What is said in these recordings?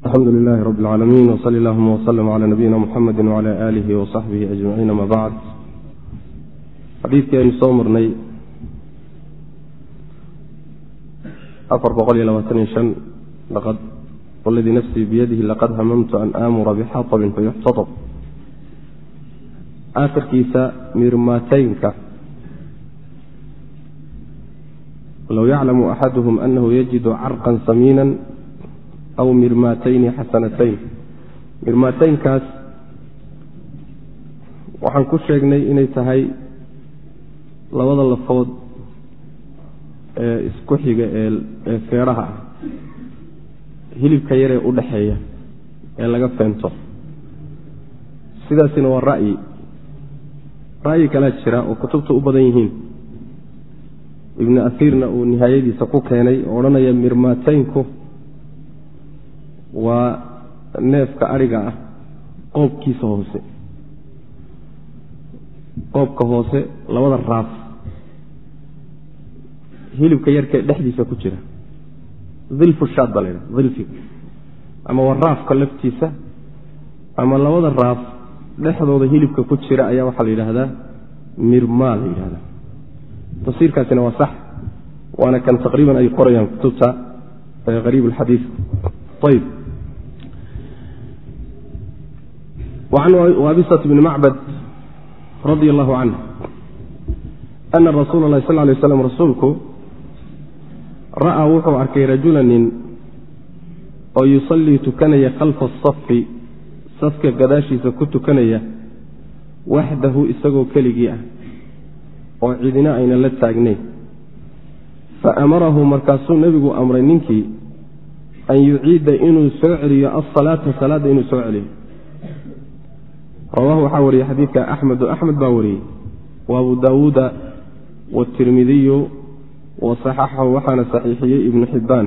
alxamdu lilahi rabi اlcaalamiin wsali allahuma wslm cla nabiyina muxamedi wcla alihi wasaxbihi ajmaciin ama bacd xadiidkii aynu soo marnay afar boqol iyo labaatan iyo shan waladii nafsii biyadihi laqad hamamtu an aamura bixatabin fayuxtatab aakhirkiisa mirmaataynka low yaclamu axaduhum anahu yajidu carqan samiina aw mirmaatayni xasanatayn mirmaataynkaas waxaan ku sheegnay inay tahay labada lafood ee isku xiga ee feedhaha ah hilibka yaree u dhaxeeya ee laga feento sidaasina waa ra'yi ra'yi kalaa jira oo kutubta u badan yihiin ibnu asiirna uu nihaayadiisa ku keenay oo odhanaya mirmaataynku waa neefka adhiga ah qoobkiisa hoose. Qoobka hoose labada raaf hilibka yarkee dhexdiisa ku jira. Dilfu shaad baa la ydhaha dilfiga ama waa raafka laftiisa ama labada raaf dhexdooda hilibka ku jira ayaa waxaa la yidhaahdaa mirmaa la yidhahdaa. Tafsiirkaasina waa sax waana kan taqriiban ay qorayaan kutubta qariib alxadiid ayb وعن wabisة بن macbd radي الlه عanه أna rasuul الlahi sl lay slam rasuulku ra'aa wuxuu arkay rajula nin oo yusallii tukanaya khalfa الصafi safka gadaashiisa ku tukanaya waxdahu isagoo keligii ah oo cidina aynan la taagnayn faamarahu markaasuu nebigu amray ninkii an yuciida inuu soo celiyo alsalaata salaadda inuu soo celiyo rawahu waxaa wariyey xadiidka axmed axmed baa wariyey wa abu daawuuda watirmidiyu wa saxaxahu waxaana saxiixiyey ibnu xibbaan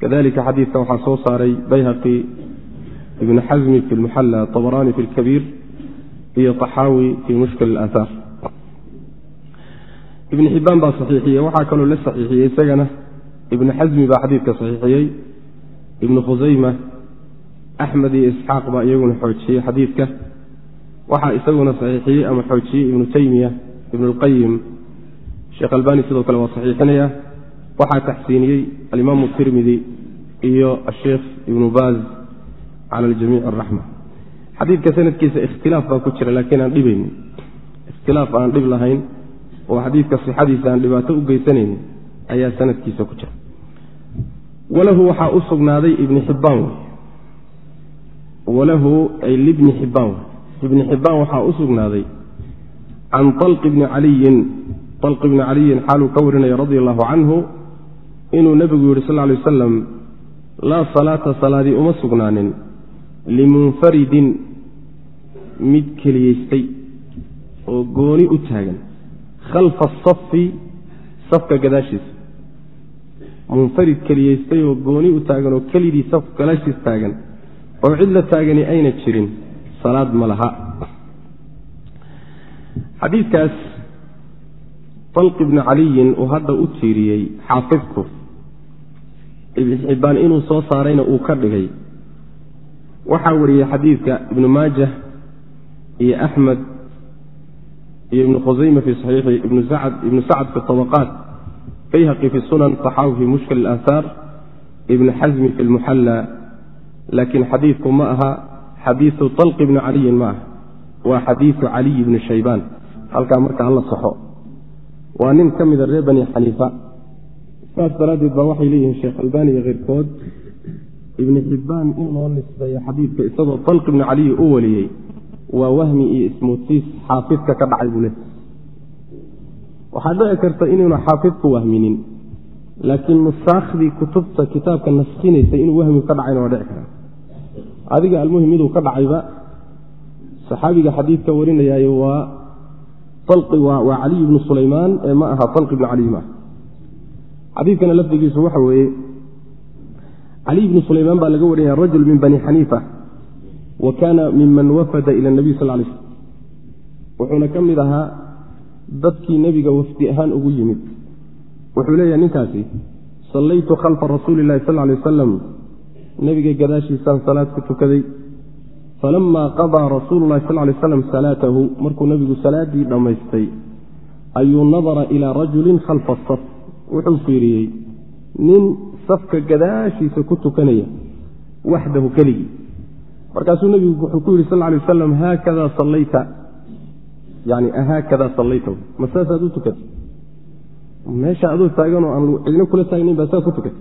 kadalika xadiidka waxaa soo saaray bayhaqi ibnu xasmi fi lmuxalla abaraani fi lkabiir iyo taxaawi fii mushkil ilaathaar ibnu xibbaan baa saxiixiyey waxaa kaloo la saxiixiyey isagana. Ibnu xasmi baa xadiidka saxiixiyey ibnu khusayma axmed iyo isxaaq baa iyaguna xoojiyey xadiidka. Waxaa isaguna saxiixiyey ama xoojiyey ibnu teymiya ibnu lqayim sheekh albani sidoo kale waa saxiixinaya. Waxaa taxsiiniyey alimaamu tirmidi iyo asheikh ibnu baaz cala aljamiic araxma xadiidka sanadkiisa ikhtilaaf baa ku jira laakiin aan dhibaynin ikhtilaaf aan dhib lahayn oo xadiidka sixadiisa aan dhibaato u geysanaynin ayaa sanadkiisa ku jira. Walahu waxaa u sugnaaday ibni xibbaan wey walahu ay libni xibbaan. Ibni xibbaan waxaa u sugnaaday can alqi bni caliyin. Alqi bni caliyin xaaluu ka warinaya radia allahu canhu inuu nebigu yihi sal lay wasalam laa salaata salaadii uma sugnaanin. Limunfaridin mid keliyaystay oo gooni u taagan. Khalfa asafi safka gadaashiisa. Munfarid keliyaystay oo gooni u taagan oo keligii safka gadaashiis taagan oo cid la taagani ayna jirin salaad ma laha. Xadiidkaas talq ibni caliyin uu hadda u tiiriyey xaafidku. Ibn xibbaan inuu soo saarayna uu ka dhigay. Waxaa wariyey xadiidka ibnu maajah iyo axmed iyo ibnu khusayma fi saxiixi ibnu sacd fi طabaqaat bayhaqi fi sunan taxaawi fi mushkil اlaahaar ibn xasmi fi lmuxalla laakiin xadiidku ma aha xadiiu talqi bni caliyin ma aha. Waa xadiiu caliy bni shaybaan. Halkaa marka hala saxo. Waa nin ka mida reer bani xaniifa. Saas daraaddeed baa waxay leeyihiin sheekh albani iyo keyrkood. Ibni xibbaan in loo nisbeeyo xadiidka isagoo talqi bni caliyi u waliyey waa wahmi iyo ismuutiis xaafidka ka dhacay buu le waxaa dhici karta inuuna xaafidku wahminin laakiin nusaakhdii kutubta kitaabka naskhinaysa inuu wahmi ka dhacayna waa dhici karaa adiga almuhim miduu ka dhacayba saxaabiga xadiidka warinayaayo waa waa caliy bnu sulaymaan ee ma aha talqi bnu caliy maaha xadiidkana lafdigiisu waxa weeye caliy bnu sulaymaan baa laga warinaya rajul min bani xaniifa wa kaana miman wafada ila nabiy sal lay slm wuxuuna ka mid ahaa dadkii nebiga wafdi ahaan ugu yimid. Wuxuu leeyahay ninkaasi sallaytu khalfa rasuuli illahi sal lay wasalam nebiga gadaashiisaan salaad ku tukaday falamaa qadaa rasuulu lahi sal lay slam salaatahu markuu nebigu salaaddii dhammaystay ayuu nadara ilaa rajulin khalfa asaf wuxuu fiiriyey nin safka gadaashiisa ku tukanaya waxdahu keligii. Markaasuu nebigu wuxuu ku yidhi sal lay wasalam haakada sallayta yani haakada sallayta. Ma saasaad u tukatay? Meesha adoo taaganoo aan cidina kula taagnayn baa saa ku tukatay?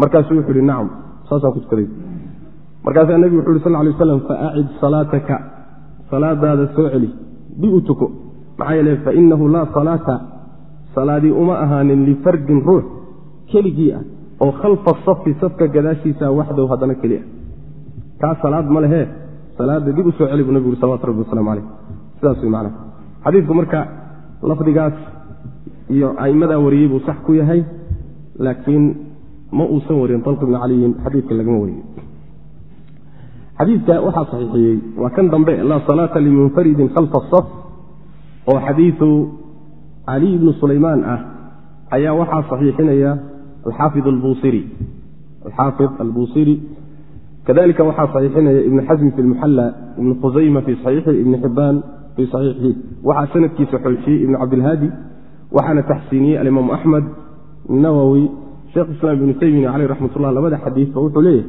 Markaasuu wuxuu ihi nacam saasaan ku tukaday markaasaa nebigu wuxu uhi sal lay waslam faacid salaataka salaadaada soo celi di u tuko. Maxaa yeele fainahu laa salaata salaadii uma ahaanin lifardin ruux keligii ah oo khalfa safi safka gadaashiisa waxdow haddana keli ah. Kaa salaad ma lehee salaada dib u soo celi buu nebigu uri salawatu rabbi waslamu caleyh sidaas way macnaha. Xadiidku marka lafdigaas iyo a'imadaa wariyey buu sax ku yahay laakiin ma uusan warin talq ibni caliyin xadiidka lagama wariyo xadiidka waxaa saxiixiyey waa kan dambe laa salaata limunfaridin khalfa asaf oo xadiidu caliy bnu sulaymaan ah ayaa waxaa saxiixinaya alxaafid albusiri alxaafid albusiri kadalika waxaa saxiixinaya ibn xasmi fi lmuxalla ibn khusayma fi saxiixi ibni xibaan fii saxiixihi waxaa sanadkiisa xoojiyey ibn cabdilhaadi waxaana taxsiiniyey alimaamu axmed nawowi sheekh islaam ibnu taymiya caleyh raxmat ullah labada xadiisba wuxuu leeyahy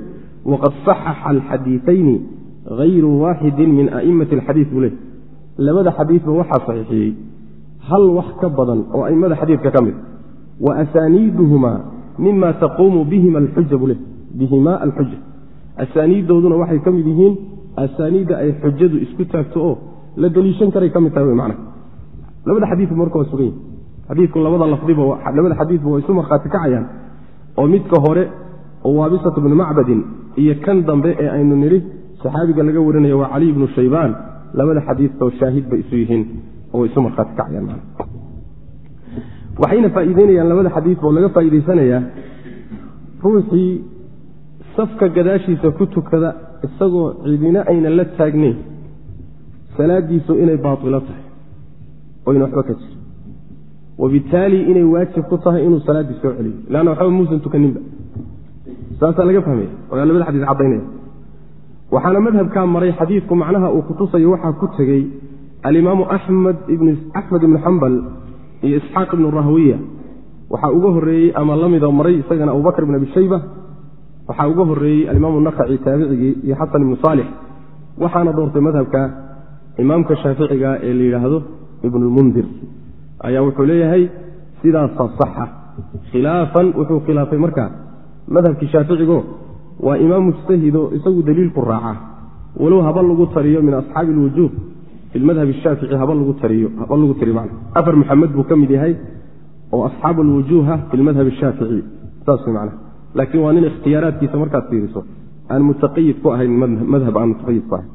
waqad saxaxa alxadiiayni hayru waaxidin min a'immati alxadiid buu leey labada xadiidba waxaa saxiixiyey hal wax ka badan oo a'immada xadiidka ka mid wa asaaniiduhumaa mima taquumu bihima alxuja buu leey bihimaa alxuja asaaniiddooduna waxay ka mid yihiin asaaniidda ay xujadu isku taagto oo la deliishan karay ka mid tahay wy macna labada xadiidba marka waa sugan yihi xadiidku labada lafdiba labada xadiidba waa isu markhaati kacayaan oo midka hore oo waabisatu bnu macbadin iyo kan dambe ee aynu nidhi saxaabiga laga warinaya waa caliy bnu shaybaan. Labada xadiidba shaahid bay isu yihiin oo isu markhaati kacayaan waxayna faa'iideynayaan labada xadiidba oo laga faa'iidaysanayaa ruuxii safka gadaashiisa ku tukada isagoo cidina aynan la taagnayn salaadiisu inay baatilo tahay oyna waxba ka jir wabittaali inay waajib ku tahay inuu salaaddii soo celiyo leanna waxba muusan tukaninba saasaa laga fahmaya oyaa labada xadiis caddaynaya waxaana madhabkaa maray xadiidku macnaha uu kutusayo waxaa ku tegey alimaamu axmed ibnu xambal iyo isxaaq ibnu rahwiya waxaa uga horeeyey ama la maray isagana abubakr ibn abi shayba waxaa uga horeeyey alimaamu nakaci taabicigii iyo xasan ibnu saalix waxaana doortay madhabka imaamka shaaficiga ee la yidhaahdo ibnulmundir ayaa wuxuu leeyahay sidaasa saxa khilaafan wuxuu khilaafay markaa madhabkii shaaficigo waa imaam mujtahido isagu daliilku raaca. Walow haba lagu tariyo min asxaabi alwujuub fi lmadhab shaafici haba lagu tiriyo man afar maxamed buu ka mid yahay oo asxaabu alwujuuha fi lmadhab shaafici. Saas macnaha laakiin waa nin ikhtiyaaraadkiisa markaad fiiriso. Aan mutaqayid ku ahayn madhab aan mutaqayid ku ahayn.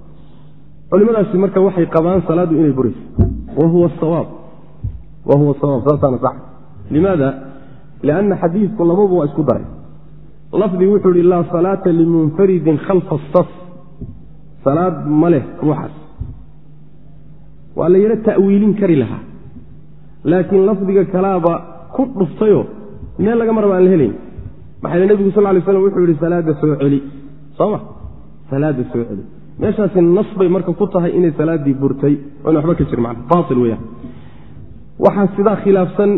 Culimadaasi marka waxay qabaan salaaddu inay burayso. Wa huwa sawaab wa huwa sawaab saasaana sax limaada lianna xadiidku lababa waa isku daray lafdi wuxuu ihi laa salaata limunfaridin khalfa asaf salaad ma leh ruuxaas waa la yaro ta'wiilin kari lahaa laakiin lafdiga kalaaba ku dhuftayoo meel laga maraba aan la helayn maxaa yele nebigu sal lay slam wuxuu yihi salaada soo celi soo ma salaada soo celi meeshaasi nas bay marka ku tahay inay salaaddii burtay oona waxba ka waxaa sidaa khilaafsan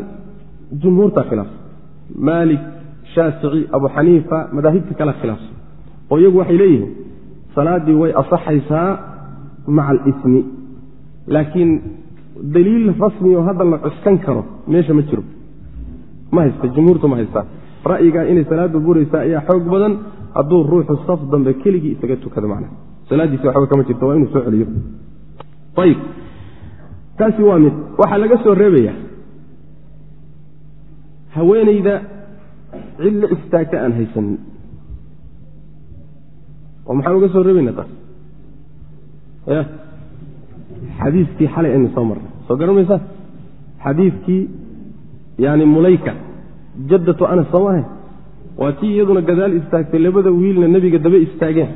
jumhuurta khilaafsan. Maalik shaafici abu xaniifa madaahibta kale khilaafsan. Oo iyagu waxay leeyihiin salaaddii way asaxaysaa maca alismi. Laakiin daliil rasmi oo hadda la cuskan karo meesha ma jiro. Ma haysta jumhuurtu ma haystaa ra'yigaa inay salaaddu buraysaa ayaa xoog badan hadduu ruuxu saf dambe keligii isaga tukado macna salaaddiisi waxba kama jirto waa inuu soo celiyo. Ayib taasi waa mid. Waxaa laga soo reebaya haweenayda cid la istaagta aan haysanin. Oo maxaan uga soo reebayna taas? Ya xadiiskii xalay aynu soo marnay. Soo garan xadiidkii yani mulayka jaddatu anas soo maahay waa tii iyaduna gadaal istaagtay labada wiilna nebiga daba istaageen.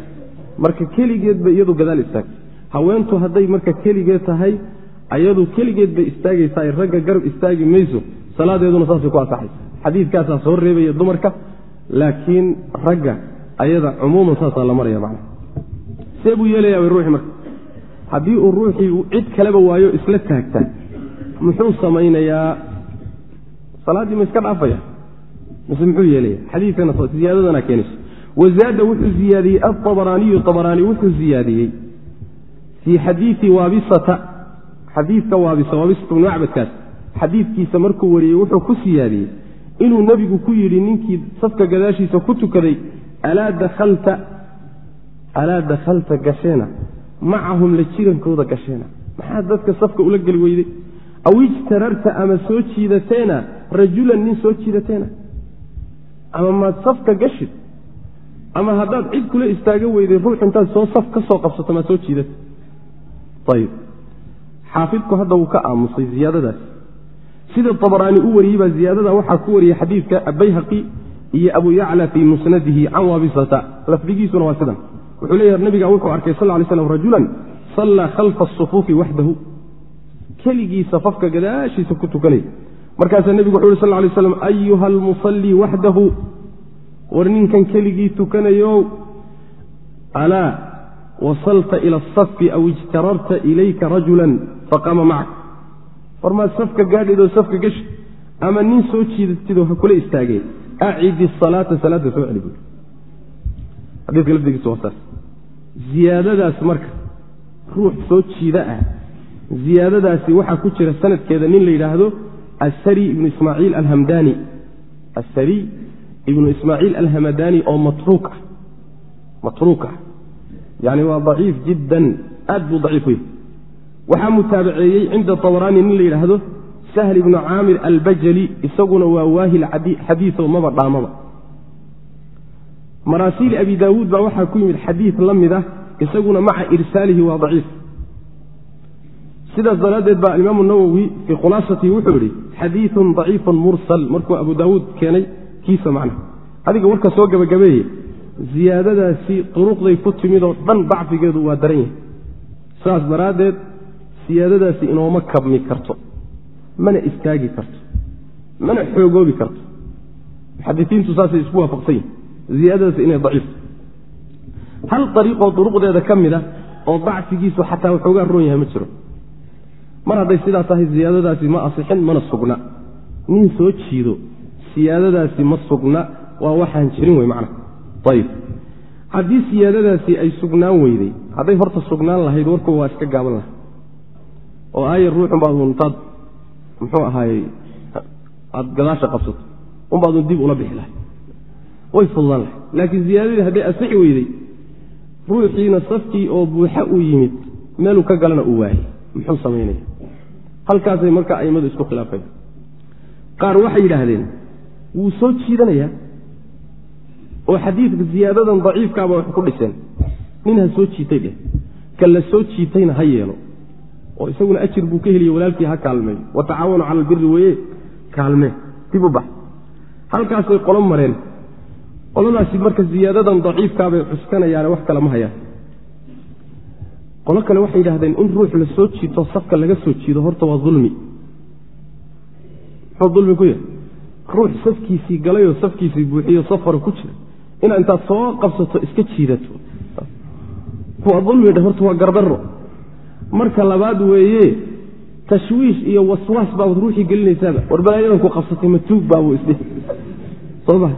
Marka keligeed bay iyadu gadaal istaagtay. Haweentu hadday marka keligeed tahay ayadu keligeed bay istaagaysaa ragga garab istaagi mayso salaadeeduna saasay ku asaxaysa xadiidkaasaa soo reebaya dumarka laakiin ragga ayada cumuuman saasaa la maraya macna. See buu yeelaya way ruuxii marka. Haddii uu ruuxii cid kaleba waayo isla taagta muxuu samaynayaa? Salaaddii ma iska dhaafaya? Mise muxuu yeelaya xadiikana ziyaadadana keenayso. Wazaada wuxuu ziyaadiyey aabaraaniyu abaraani wuxuu ziyaadiyey. Fii xadiii waabisata xadiidka waabisa waabisata bnu macbadkaas xadiidkiisa markuu wariyey wuxuu ku siyaadiyey inuu nebigu ku yidhi ninkii safka gadaashiisa ku tukaday alaa dakalta alaa dakhalta gasheena macahum la jirankooda gasheena. Maxaad dadka safka ula geli weyday? Aw ijtararta ama soo jiidateena rajulan nin soo jiidateena. Ama maad safka gashid? Ama haddaad cid kula istaaga weyday ruux intaad soo saf ka soo qabsato maad soo jiidata xaafidku hadda wuu ka aamusay ziyaadadaas sida abaraani u wariyey baa ziyaadada waxaa ku wariyey xadiidka abayhaqi iyo abu yacla fii musnadihi can waabisata lafdigiisuna waa sidan. Wuxuu leeyahay nabiga wuxuu arkay sal lay slam rajulan sallaa khalfa asufuufi waxdahu keligii safafka gadaashiisa ku tukanay. Markaasaa nebigu wuxu yhi sal lay slam ayuha almusallii waxdahu war ninkan keligii tukanayo alaa wasalta ila asafi aw ijtararta ilayka rajulan faqama macak war maad safka gaadhidoo safka gashi ama nin soo jiidatidoo ha kula istaageen acidi salaata salaadda soo celi buui xadiiska lafdigiisa waa saas. Ziyaadadaas marka ruux soo jiida ah ziyaadadaasi waxaa ku jira sanadkeeda nin la yidhaahdo asari ibnu ismaaciil alhamdani asari ibnu ismaaciil alhamadani oo matruuk ah matruuk ah. Yani waa daciif jiddan aad buu daciif u yahy waxaa mutaabaceeyey cinda abaraani nin la yidhaahdo sahl ibnu caamir albajali isaguna waa waahil xadiio maba dhaamaba. Maraasiil abi daawuud baa waxaa ku yimid xadiid la mid ah isaguna maca irsaalihi waa daciif. Sidaas daraaddeed baa alimaamu nawowi fii khulaasatihi wuxuu yihi xadiiun daciifun mursal markuu abu daawuud keenay kiisa macna. Adiga warka soo gabagabeeye ziyaadadaasi duruqday ku timidoo dhan dacfigeedu waa daran yahay. Saas daraaddeed siyaadadaasi inooma kabmi karto mana istaagi karto mana xoogoobi karto. Muxadisiintu saasay isku waafaqsan yihiin ziyaadadaasi inay daciifto hal ariiqoo duruqdeeda ka mid a oo dacfigiisu xataa waxoogaa roon yahay ma jiro. Mar hadday sidaa tahay ziyaadadaasi ma asixin mana sugna. Nin soo jiido siyaadadaasi ma sugna waa waxaan jirin wey macna. Ayib haddii siyaadadaasi ay sugnaan weyday hadday horta sugnaan lahayd warkuba waa iska gaaban lahay oo aayar ruuxunbaad untaad muxuu ahaayey aada gadaasha qabsato unbaadun dib ula bixi lahay way fududaan lahay laakiin ziyaadadii hadday asixi weyday ruuxiina safkii oo buuxa uu yimid meeluu ka galana uu waayey muxuu samaynaya. Halkaasay marka aimadu isku khilaafeen. Qaar waxay yidhaahdeen wuu soo jiidanayaa? Oo xadiidka ziyaadadan daciifkaaba wax ku dhiseen. Nin ha soo jiitay dheh. Ka la soo jiitayna ha yeelo oo isaguna ajir buu ka heliye walaalkii ha kaalmeeyo wa tacaawanu cala albiri weye kaalmee dib u bax. Halkaasay qolo mareen. Qoladaasi marka ziyaadadan daciifkaabay cuskanayaane wax kale ma hayaan. Qolo kale waxay yidhahdeen in ruux la soo jiito safka laga soo jiido horta waa ulmi muxuu ulmi ku yahay? Ruux safkiisii galayoo safkiisii buuxiyo safara ku jira. Inaa intaad soo qabsato iska jiidato. Waa ulmi horta waa gardaro marka labaad weeye tashwiish iyo waswaas baabad ruuxii gelinaysaaba. War balaayadan ku qabsatay matuug baabuu isdhi soma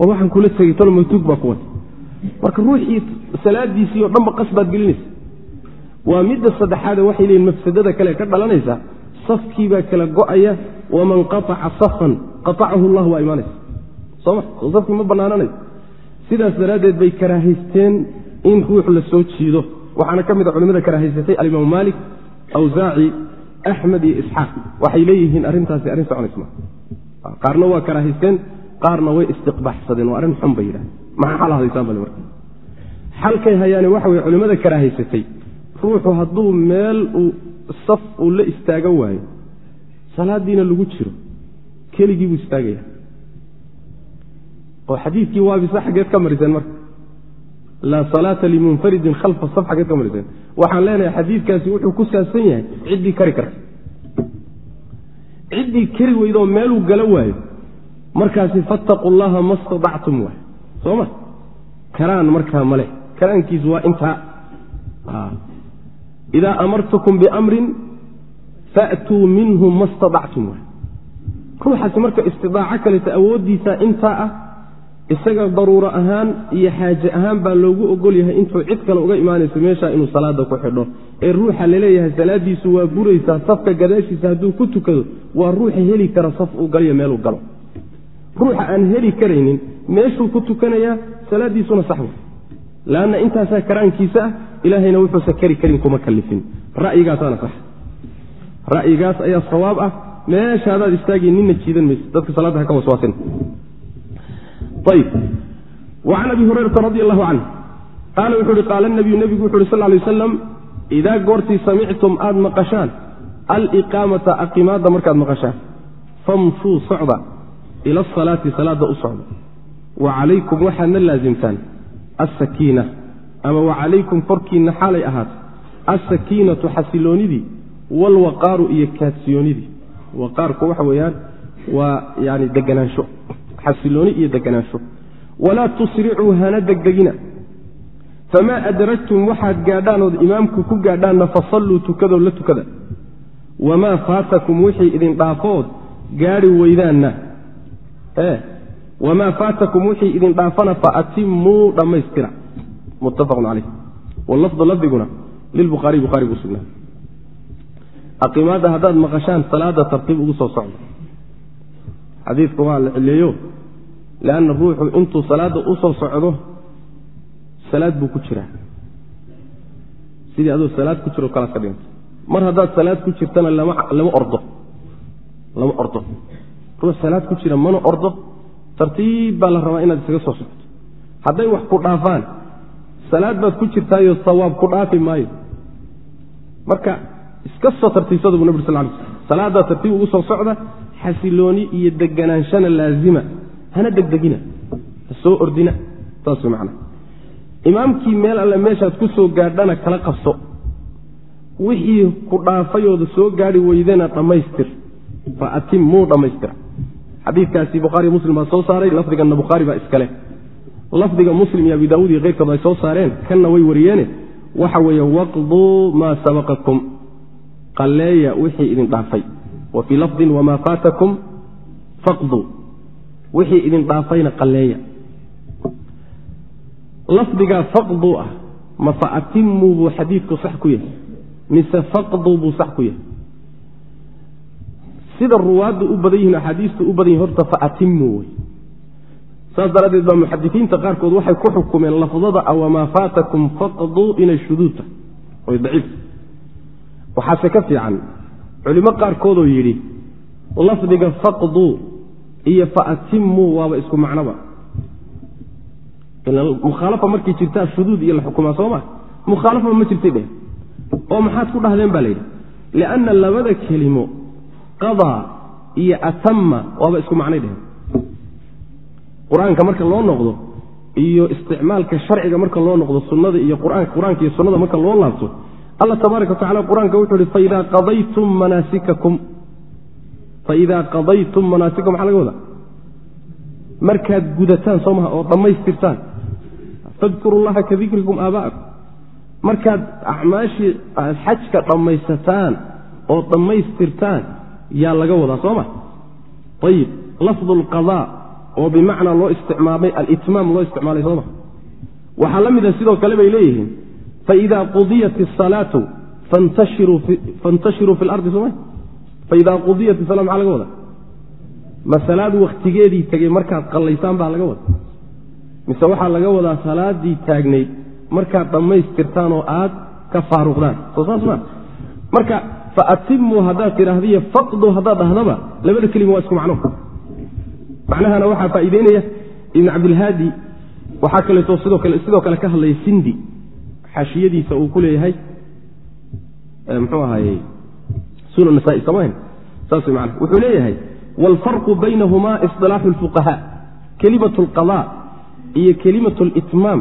oo waxaan kula tegay talo matuug baa ku wata marka ruuxii salaadiisii oo dhanba qas baad gelinaysa. Waa midda saddexaade waxay leeyiin mafsadada kale ka dhalanaysa safkiibaa kala go'aya waman qataca safan qatacahu llah waa imaanaysa. Soma soo safkii ma banaananayo sidaas daraaddeed bay karaahaysteen in ruux la soo jiido waxaana ka mid a culimada karaahaysatay alimaamu maalik awsaaci axmed iyo isxaaq. Waxay leeyihiin arrintaasi arrin soconaysma qaarna waa karaahaysteen qaarna way istiqbaaxsadeen waa arrin xun bay yidhahdeen. Maxaa xal hadaysaan bale marka. Xalkay hayaane waxa weye culimmada karaahaysatay ruuxu hadduu meel uu saf uu la istaagan waayo salaadiina lagu jiro keligii buu istaagaya oo xadiidkii waabisa xaggeed ka mariseen marka laa salaata limunfaridin khalfa saf xaggeed ka mariseen waxaan leenahay xadiidkaasi wuxuu ku saabsan yahay ciddii kari karta. Ciddii kari weydoo meeluu gala waayo markaasi fattaquu llaha ma stadactum waay. Soo ma? Karaan markaa male karaankiisu waa intaa. Idaa amartukum biamrin faatuu minhu ma staactum ruuxaasi marka istidaaco kaleta awooddiisa intaa ah isaga daruuro ahaan iyo xaaje ahaan baa loogu ogol yahay intuu cid kale uga imaanayso meeshaa inuu salaada ku xidho. ee ruuxa la leeyahay salaadiisu waa buraysaa safka gadaashiisa hadduu ku tukado waa ruuxa heli kara saf uu galiyo meeluu galo. Ruuxa aan heli karaynin meeshuu ku tukanayaa salaadiisuna sax wey lanna intaasaa karaankiisa ah ilaahayna wuxuusa kari karin kuma kalifin ra'yigaasaana sax. Ra'yigaas ayaa sawaab ah. Meesha hadaad istaagi nina jiidan mayse dadka salaada ha ka waswaasin wacan abi hurayrata radi allahu canh qaala wuxuu uhi qaala nabiyu nebigu wuxu uhi sal lay waslam idaa goortii samictum aad maqashaan aliqaamata aqimaadda markaad maqashaan famshuu socda ila asalaati salaadda u socda wa calaykum waxaadna laasimtaan alsakiina ama wa calaykum korkiinna xaalay ahaata alsakiinatu xasiloonidii waalwaqaaru iyo kaadsiyoonidii waqaarku waxa weeyaan waa yani deganaansho xasilooni iyo deganaansho walaa tusricuu hana degdegina. Famaa adragtum waxaad gaadhaan ood imaamku ku gaadhaanna fasalluu tukadoo la tukada. Wamaa faatakum wixii idin dhaafood gaadhi weydaanna. Wamaa faatakum wixii idin dhaafana faatimmuu dhammaystira. Muttafaqun caleyh walafdu lafdiguna lilbukhaariy bukhaari buu sugnaa. Aqimaadda haddaad maqashaan salaada tartiib ugu soo socdo. Xadiidka waa la cileeyo leanna ruuxu intuu salaadda u soo socdo salaad buu ku jiraa sidii adoo salaad ku jiro kalaad ka mar haddaad salaad ku jirtana lama ordo lama ordo ruux salaad ku jira mana ordo tartiib baa la rabaa inaad isaga soo socto hadday wax ku dhaafaan salaad baad ku jirtaayo sawaab ku dhaafi maayo marka iska soo tartiibsada buu nabig sal lay sl salaadaa tartiib ugu soo socda xasilooni iyo deganaanshana laazima hana degdegina. Ha soo ordina. Saas macana imaamkii meel alle meeshaad ku soo gaadhana kala qabso. Wixii ku dhaafayooda soo gaadhi weydana dhammaystir fa atimuu dhammaystira xadiikaasi bukhaariy muslim baa soo saaray lafdiganna bukhaari baa iskale lafdiga muslim iyo abi daawud iyo keyrkood ay soo saareen kanna way wariyeene. Waxa weeye waqduu maa sabaqakum. Qalleeya wixii idin dhaafay. Wa fii lafdin wamaa faatakum faqduu wixii idin dhaafayna qalleeya. Lafdigaa faqduu ah ma fa atimuu buu xadiidku sax ku yahay. Mise faqduu buu sax ku yahay. Sida ruwaaddu u badan yihiin axaadiistu u badan yihiin horta fa atimuu wey saas daraaddeed baa muxadisiinta qaarkood waxay ku xukumeen lafdada a wamaa faatakum faqduu inay shuduudta. Oy daciif. Waxaase ka fiican. Culimo qaarkoodoo yidhi lafdiga faqduu iyo fa atimuu waaba isku macnoba mukhaalafa markay jirtaa shuduud iyo la xukumaa sooma mukhaalafaba ma jirtay dheh oo maxaad ku dhahdeen baa layidhi lianna labada kelimo qadaa iyo atama waaba isku macnay dheheen qur'aanka marka loo noqdo iyo isticmaalka sharciga marka loo noqdo sunnada iyo qur'aanka iyo sunnada marka loo laabto alla tabaaraka wa tacala qur'aanka wuxuu ihi faidaa qadaytum manaasikakum faidaa qadaytum manaasikakum maxaa laga wadaa markaad gudataan soo maha oo dhammaystirtaan fadkuru llaha ka dikrikum aaba'akum markaad acmaashii xajka dhammaysataan oo dhammaystirtaan yaa laga wadaa soo ma ayib lafdu alqadaa oo bimacnaa loo isticmaalay alitmaam loo isticmaalay sooma waxaa la mida sidoo kale bay leeyihiin faida qudiyat isalaatu fantashiruu fi lardi sooma faida qudiyat isala maxaa laga wadaa ma salaad wakhtigeedii tegey markaad qallaysaan baa laga wada mise waxaa laga wadaa salaadii taagnayd markaad dhammaystirtaan oo aad ka faaruqdaan soo saas ma marka faatimuu haddaad tidhaahdiyo faqdu haddaad dhahdaba labada kelima waa isku macno macnahana waxaa faa'iideynaya ibn cabdilhaadi waxaa kaleeto sidoo kale sidoo kale ka hadlaya sindi xaashiyadiisa uu ku leeyahay mxuu ahaye sunan nasaai samayn saas man wuxuu leeyahay waalfarqu baynahumaa isilaaxu lfuqahaa kelimat alqada iyo kelimat litmaam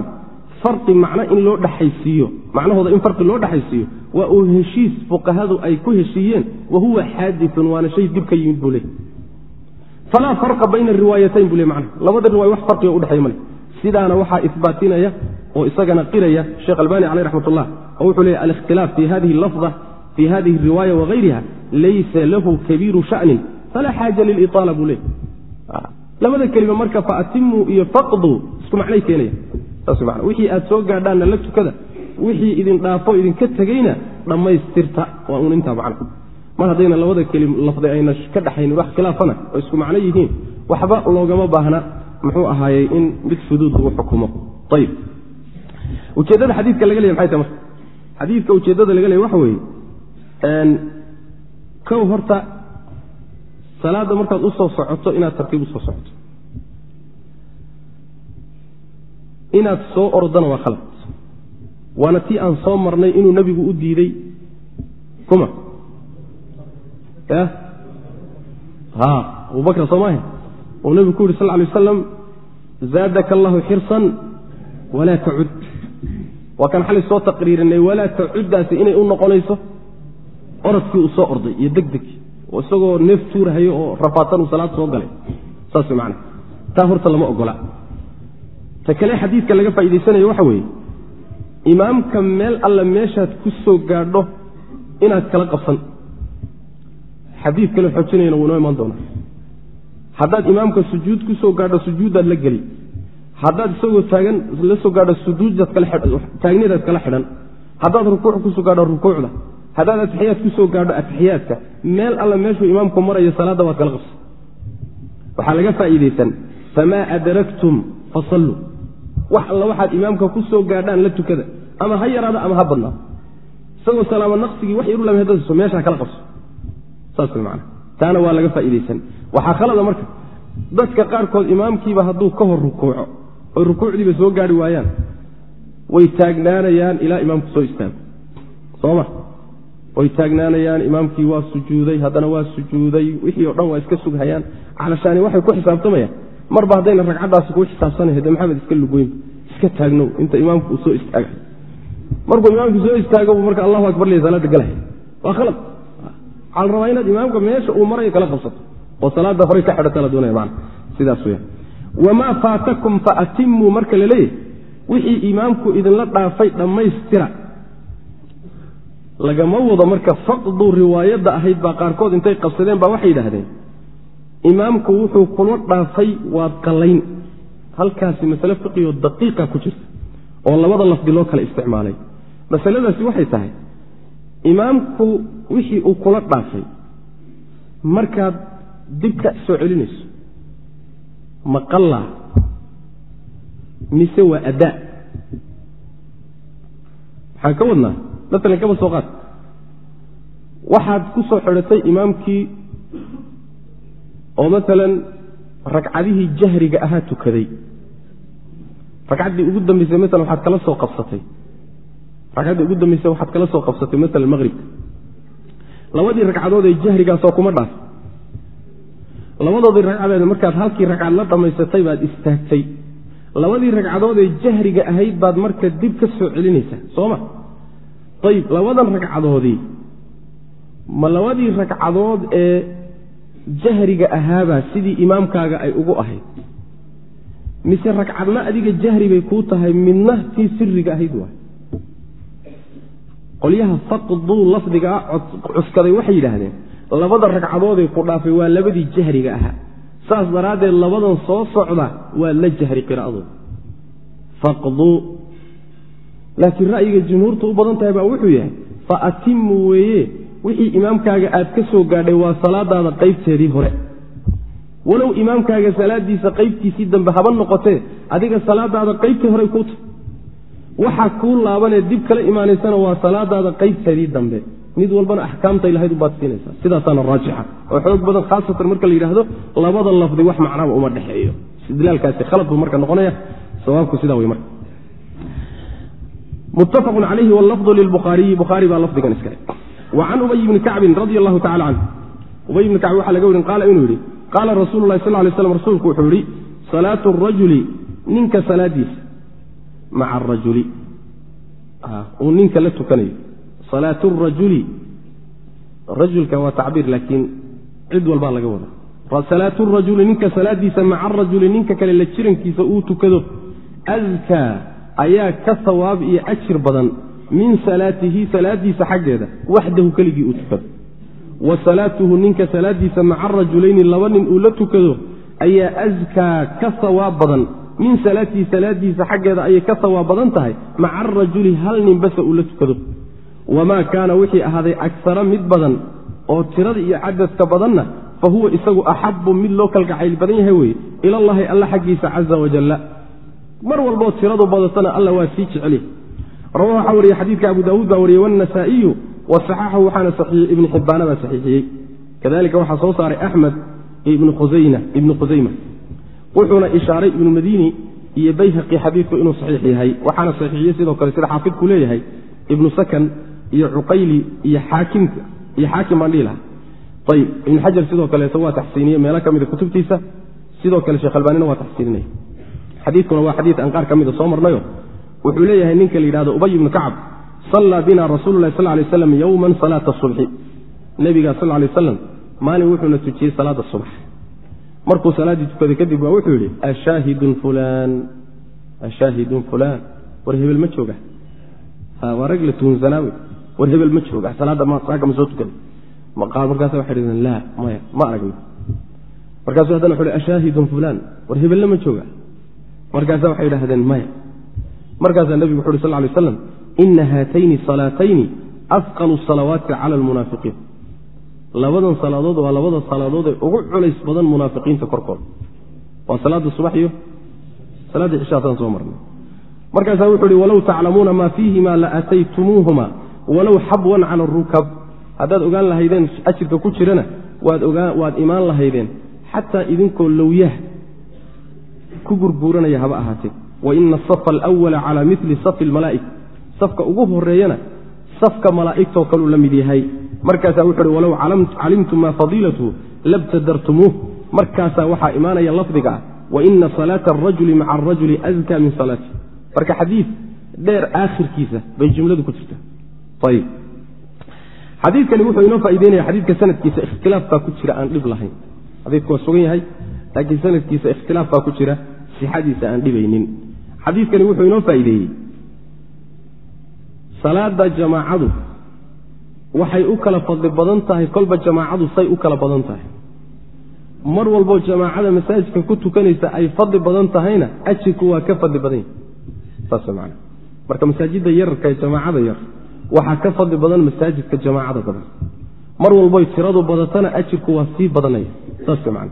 farqi macno in loo dhexaysiiyo macnahooda in farqi loo dhexaysiiyo waa uu heshiis fuqahadu ay ku heshiiyeen wa huwa xaaditun waana shay dib ka yimid buu leey falaa farqa bayna riwaayatayn buu le mana labada riwaaya wax farqiga udhexeeya male sidaana waxaa isbaatinaya oo isagana qiraya sheekh albani caleyh raxmat oo wuxuu leeyay alikhtilaaf fi hadihi lafda fi hadihi riwaaya wagayriha laysa lahu kabiiru shanin falaa xaaja liliaala buu leey labada kelima marka faatimu iyo faqdu isku macnay keenaya wixii aad soo gaadhaanna la tukada wixii idin dhaafo idinka tegeyna dhammaystirta waa uun intaa macna mar haddayna labada keli lafdi ayna ka dhaxaynin wax khilaafana oo isku macno yihiin waxba loogama baahna muxuu ahaayey in mid fuduud lagu xukumo ayib ujeeddada xadiidka laga leey maxay tahay marka xadiidka ujeeddada laga leey waxa weeye kow horta salaadda markaad u soo socoto inaad tartiib u soo socoto. Inaad soo ordana waa khalad. Waana tii aan soo marnay inuu nebigu u diiday. Kuma. Ya? Ha abubakr soo maahe? Uu nebigu ku yidhi sal ly wasalam zaadaka allahu xirsan walaa tacud waa kan xali soo taqriirinay walaa tacuddaasi inay u noqonayso oradkii uu soo orday iyo deg deg oo isagoo neef tuurahayo oo rafaadsan uu salaad soo galay. Saas macana taa horta lama ogola. Ta kale xadiidka laga faa'idaysanayo waxa weeye imaamka meel alle meeshaad ku soo gaadho inaad kala qabsan. Xadiid kale xoojinayana wuu inoo imaan doonaa. Haddaad imaamka sujuud ku soo gaadho sujuuddaad la geli. Haddaad isagoo taagan la soo gaadho sujuuddaad taagnidaad kala xidhan. Haddaad rukuuc ku soo gaadho rukuucda haddaad atixiyaad ku soo gaadho atixiyaadka meel alle meeshuu imaamku marayo salaadda waad kala qabsan waxaa laga faa'iidaysan famaa adraktum fasalluu wax alla waxaad imaamka ku soo gaadhaan la tukada ama ha yaraado ama ha badnaado isagoo salaamo naqsigii wax yaru lamhadso meeshaa kala qabso. Saas man taana waa laga faa'iidaysan. Waxaa khalada marka dadka qaarkood imaamkiiba hadduu ka hor rukuuco oy rukuucdiiba soo gaari waayaan way taagnaanayaan ilaa imaamku soo istaago sooma way taagnaanayaan imaamkii waa sujuuday haddana waa sujuuday wixii o dhan waa iska sughayaan. Calashaani waxay ku xisaabtamayaan marba haddayna ragcaddaasi kuu xisaabsanay de maxamed iska lugoyn iska taagnow inta imaamku uu soo istaaga markuu imaamku soo istaago buu marka allahu akbar liya salaada galaya waa khalad. Waxaa la rabaa inaad imaamka meesha uu marayo kala qabsato oo salaada horey ka xidhata la doonaya man sidaas weya wamaa faatakum faatimmuu marka la wixii imaamku idinla dhaafay dhammaystira lagama wado marka faqdu riwaayadda ahayd baa qaarkood intay qabsadeen baa waxay yidhaahdeen imaamku wuxuu kula dhaafay waad qallayn. Halkaasi masale fiqioo daqiiqa ku jirta oo labada lafdi loo kala isticmaalay. Masaladaasi waxay tahay imaamku wixii uu kula dhaafay markaad dib ka soo celinayso ma qallaa mise waa addaa? Waxaan ka wadnaa maalan kaba soo qaad. Waxaad ku soo xidhatay imaamkii oo maalan ragcadihii jahriga ahaa tukaday. Ragcaddii ugu dambaysay maalan waxaad kala soo qabsatay. Ragcaddii ugu dambaysay waxaad kala soo qabsatay maalan maqhribka labadii ragcadood ee jahrigaasoo kuma dhaaf. Labadoodii ragcadeed markaad halkii ragcad la dhammaysatay baad istaagtay. Labadii ragcadood ee jahriga ahayd baad marka dib ka soo celinaysaa soo ma ayib labadan ragcadoodii ma labadii ragcadood ee jahriga ahaabaa sidii imaamkaaga ay ugu ahayd? Mise ragcadna adiga jahri bay kuu tahay midna tii siriga ahayd waay? Qolyaha faqduu lafdigaa cuskaday waxay yidhaahdeen labada ragcadoodee ku dhaafay waa labadii jahriga ahaa. Saas daraaddeed labadan soo socda waa la jahri qiraa'adooda faqduu laakiin ra'yiga jumhuurtu u badan tahay baa wuxuu yahay fa atimu weeye wixii imaamkaaga aad ka soo gaadhay waa salaadaada qaybteedii hore. Walow imaamkaaga salaadiisa qaybtiisii dambe haba noqotee adiga salaadaada qaybtii horey kuu tahy waxaa kuu laabanee dib kala imaanaysana waa salaadaada qaybteedii dambe. Mid walbana axkaamtay lahayd ubaad siinaysaa sidaasaana raajixa. Oo xoog badan khaasatan marka la yidhaahdo labada lafdi wax macnaba uma dhexeeyo. Istidlaalkaasi khalad buu marka noqonaya sawaabku sidaa wey marka muttafaqun calayhi wallafdu lilbukhaariyi bukhaari baa lafdigan iskale wa can ubay bni kacbin radia allahu tacala canhu ubay bni kacb waxaa laga warin qaala inuu yidhi qaala rasuulu lahi sal lay slam rasuulku wuxuu yidhi salaatu rajuli ninka salaadiisa maca arajuli uu ninka la tukanayo. Salaatu rajuli rajulka waa tacbiir laakiin cid walbaa laga wada salaatu rajuli ninka salaadiisa maca arajuli ninka kale la jirankiisa uu tukado askaa ayaa ka sawaab iyo ajir badan min salaatihi salaadiisa xaggeeda waxdahu keligii uu tukado. Wa salaatuhu ninka salaadiisa maca rajulayni laba nin uu la tukado ayaa askaa ka sawaab badan. Min salaatihi salaadiisa xaggeeda ayay ka sawaab badan tahay maca arajuli hal nin base uu la tukado. Wamaa kaana wixii ahaaday agsara mid badan oo tirada iyo cadadka badanna fa huwa isagu axabu mid loo kalgacayl badan yahay weye ilallahi alla xaggiisa caza wajalla mar walboo tiradu badatana alla waa sii jeceli. Rawa waxaa wariyey xadiidka abu daawuud baa wariyey wannasaa'iyu wasaxaxahu waxaana saxiixiyey ibnu xibbaana baa saxiixiyey. Kadalika waxaa soo saaray axmed ibnu khusayma wuxuuna ishaaray ibnu madiini iyo bayhaqi xadiidku inuu saxiix yahay waxaana saxiixiyey sidoo kale sida xaafidku leeyahay ibnu sakan iyo cuqayli iyo xaakimka iyo xaakim baan dhihi laha ayib ibnu xajar sidoo kaleeto waa taxsiiniyey meelo ka mida kutubtiisa sidoo kale sheekh albaanina waa taxsiininaya xadiidkuna waa xadiid aan qaar ka mida soo marnayo. Wuxuu leeyahay ninka la yidhahdo ubay ibnu kacab sallaa bina rasuulu lahi sal lay aslam yowman salaata subxi nebiga sal lay aslam maalin wuxuuna tujiyey salaada subax markuu salaaddii tukaday kadib waa wuxuu yidhi ashaahidun fulaan ashaahidun fulaan war hebel ma jooga. Waa rag la tuhunsanaawe war hebel ma jooga salaadda masaaka ma soo tukaday markaasa waxay dhaheen laa maya ma aragno. Markaasu haddana wuxu hi ashaahidun fulaan war hebelle ma jooga markaasa waxay idhahdeen maya. Markaasaa nebigu wuxu uhi sal lay aslam ina haatayni salaatayni afqalu salawaati cala almunaafiqiin labadan salaadood waa labada salaadood ee ugu culays badan munaafiqiinta korkooda. Waa salaada subax iyo salaaddii cishaasaan soo marnay. Markaasaa wuxuu ihi walow taclamuuna maa fiihima la aataytumuuhuma walow xabwan cala arukab haddaad ogaan lahaydeen ajirka ku jirana waad imaan lahaydeen. Xataa idinkoo lowyah ku gurguuranaya haba ahaatee. Waina asafa alwala calaa mili safi almalaa'ik. Safka ugu horeeyana safka malaa'igtoo kaluu la mid yahay. Markaasaa wuxu uhi walow calimtum maa fadiilatuhu labtadartumuuh. Markaasaa waxaa imaanaya lafdiga ah waina salaata arajuli maca arajuli azka min salaati. Marka xadiid dheer aakhirkiisa bay jumladu ku jirta ayib. Xadiidkani wuxuu inoo faa'ideynaya xadiidka sanadkiisa ikhtilaaf baa ku jira aan dhib lahayn. Xadiidku waa sugan yahay laakiin sanadkiisa ikhtilaaf baa ku jira sixadiisa aan dhibaynin. Xadiidkani wuxuu inoo faa'iideeyey salaada jamaacadu waxay u kala fadli badan tahay kolba jamaacadu say u kala badan tahay. Mar walboo jamaacada masaajidka ku tukanaysa ay fadli badan tahayna ajirku waa ka fadli badan yahy saas man marka masaajidda yararka ee jamaacada yar waxaa ka fadli badan masaajidka jamaacada badan. Mar walboy tiradu badatana ajirku waa sii badanaya. Saas man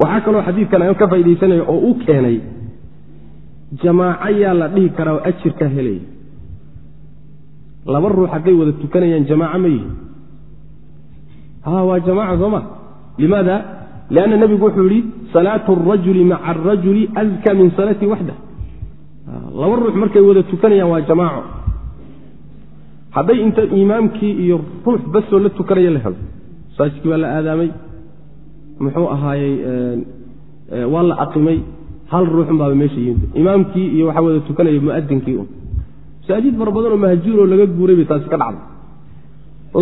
waxaa kaloo xadiidkan aan ka faaidaysanaya oo u keenay jamaaco yaa la dhihi karaa oo ajirkaa helaya laba ruux hadday wada tukanayaan jamaaco ma yihiin. Ha waa jamaaca sooma limaada? Lianna nebigu wuxuu yidhi salaatu arajuli maca arajuli azka min salatii waxda. Laba ruux markay wada tukanayaan waa jamaaco. Hadday inta imaamkii iyo ruux basoo la tukanaya la helo masaajidkii waa la aadaamay muxuu ahaayey waa la aqimay hal ruuxun baaba meesha yimid. Imaamkii iyo waxaa wada tukanaya muadinkii un. Masaajid fara badan oo mahjuuroo laga guuray bay taasi ka dhacday.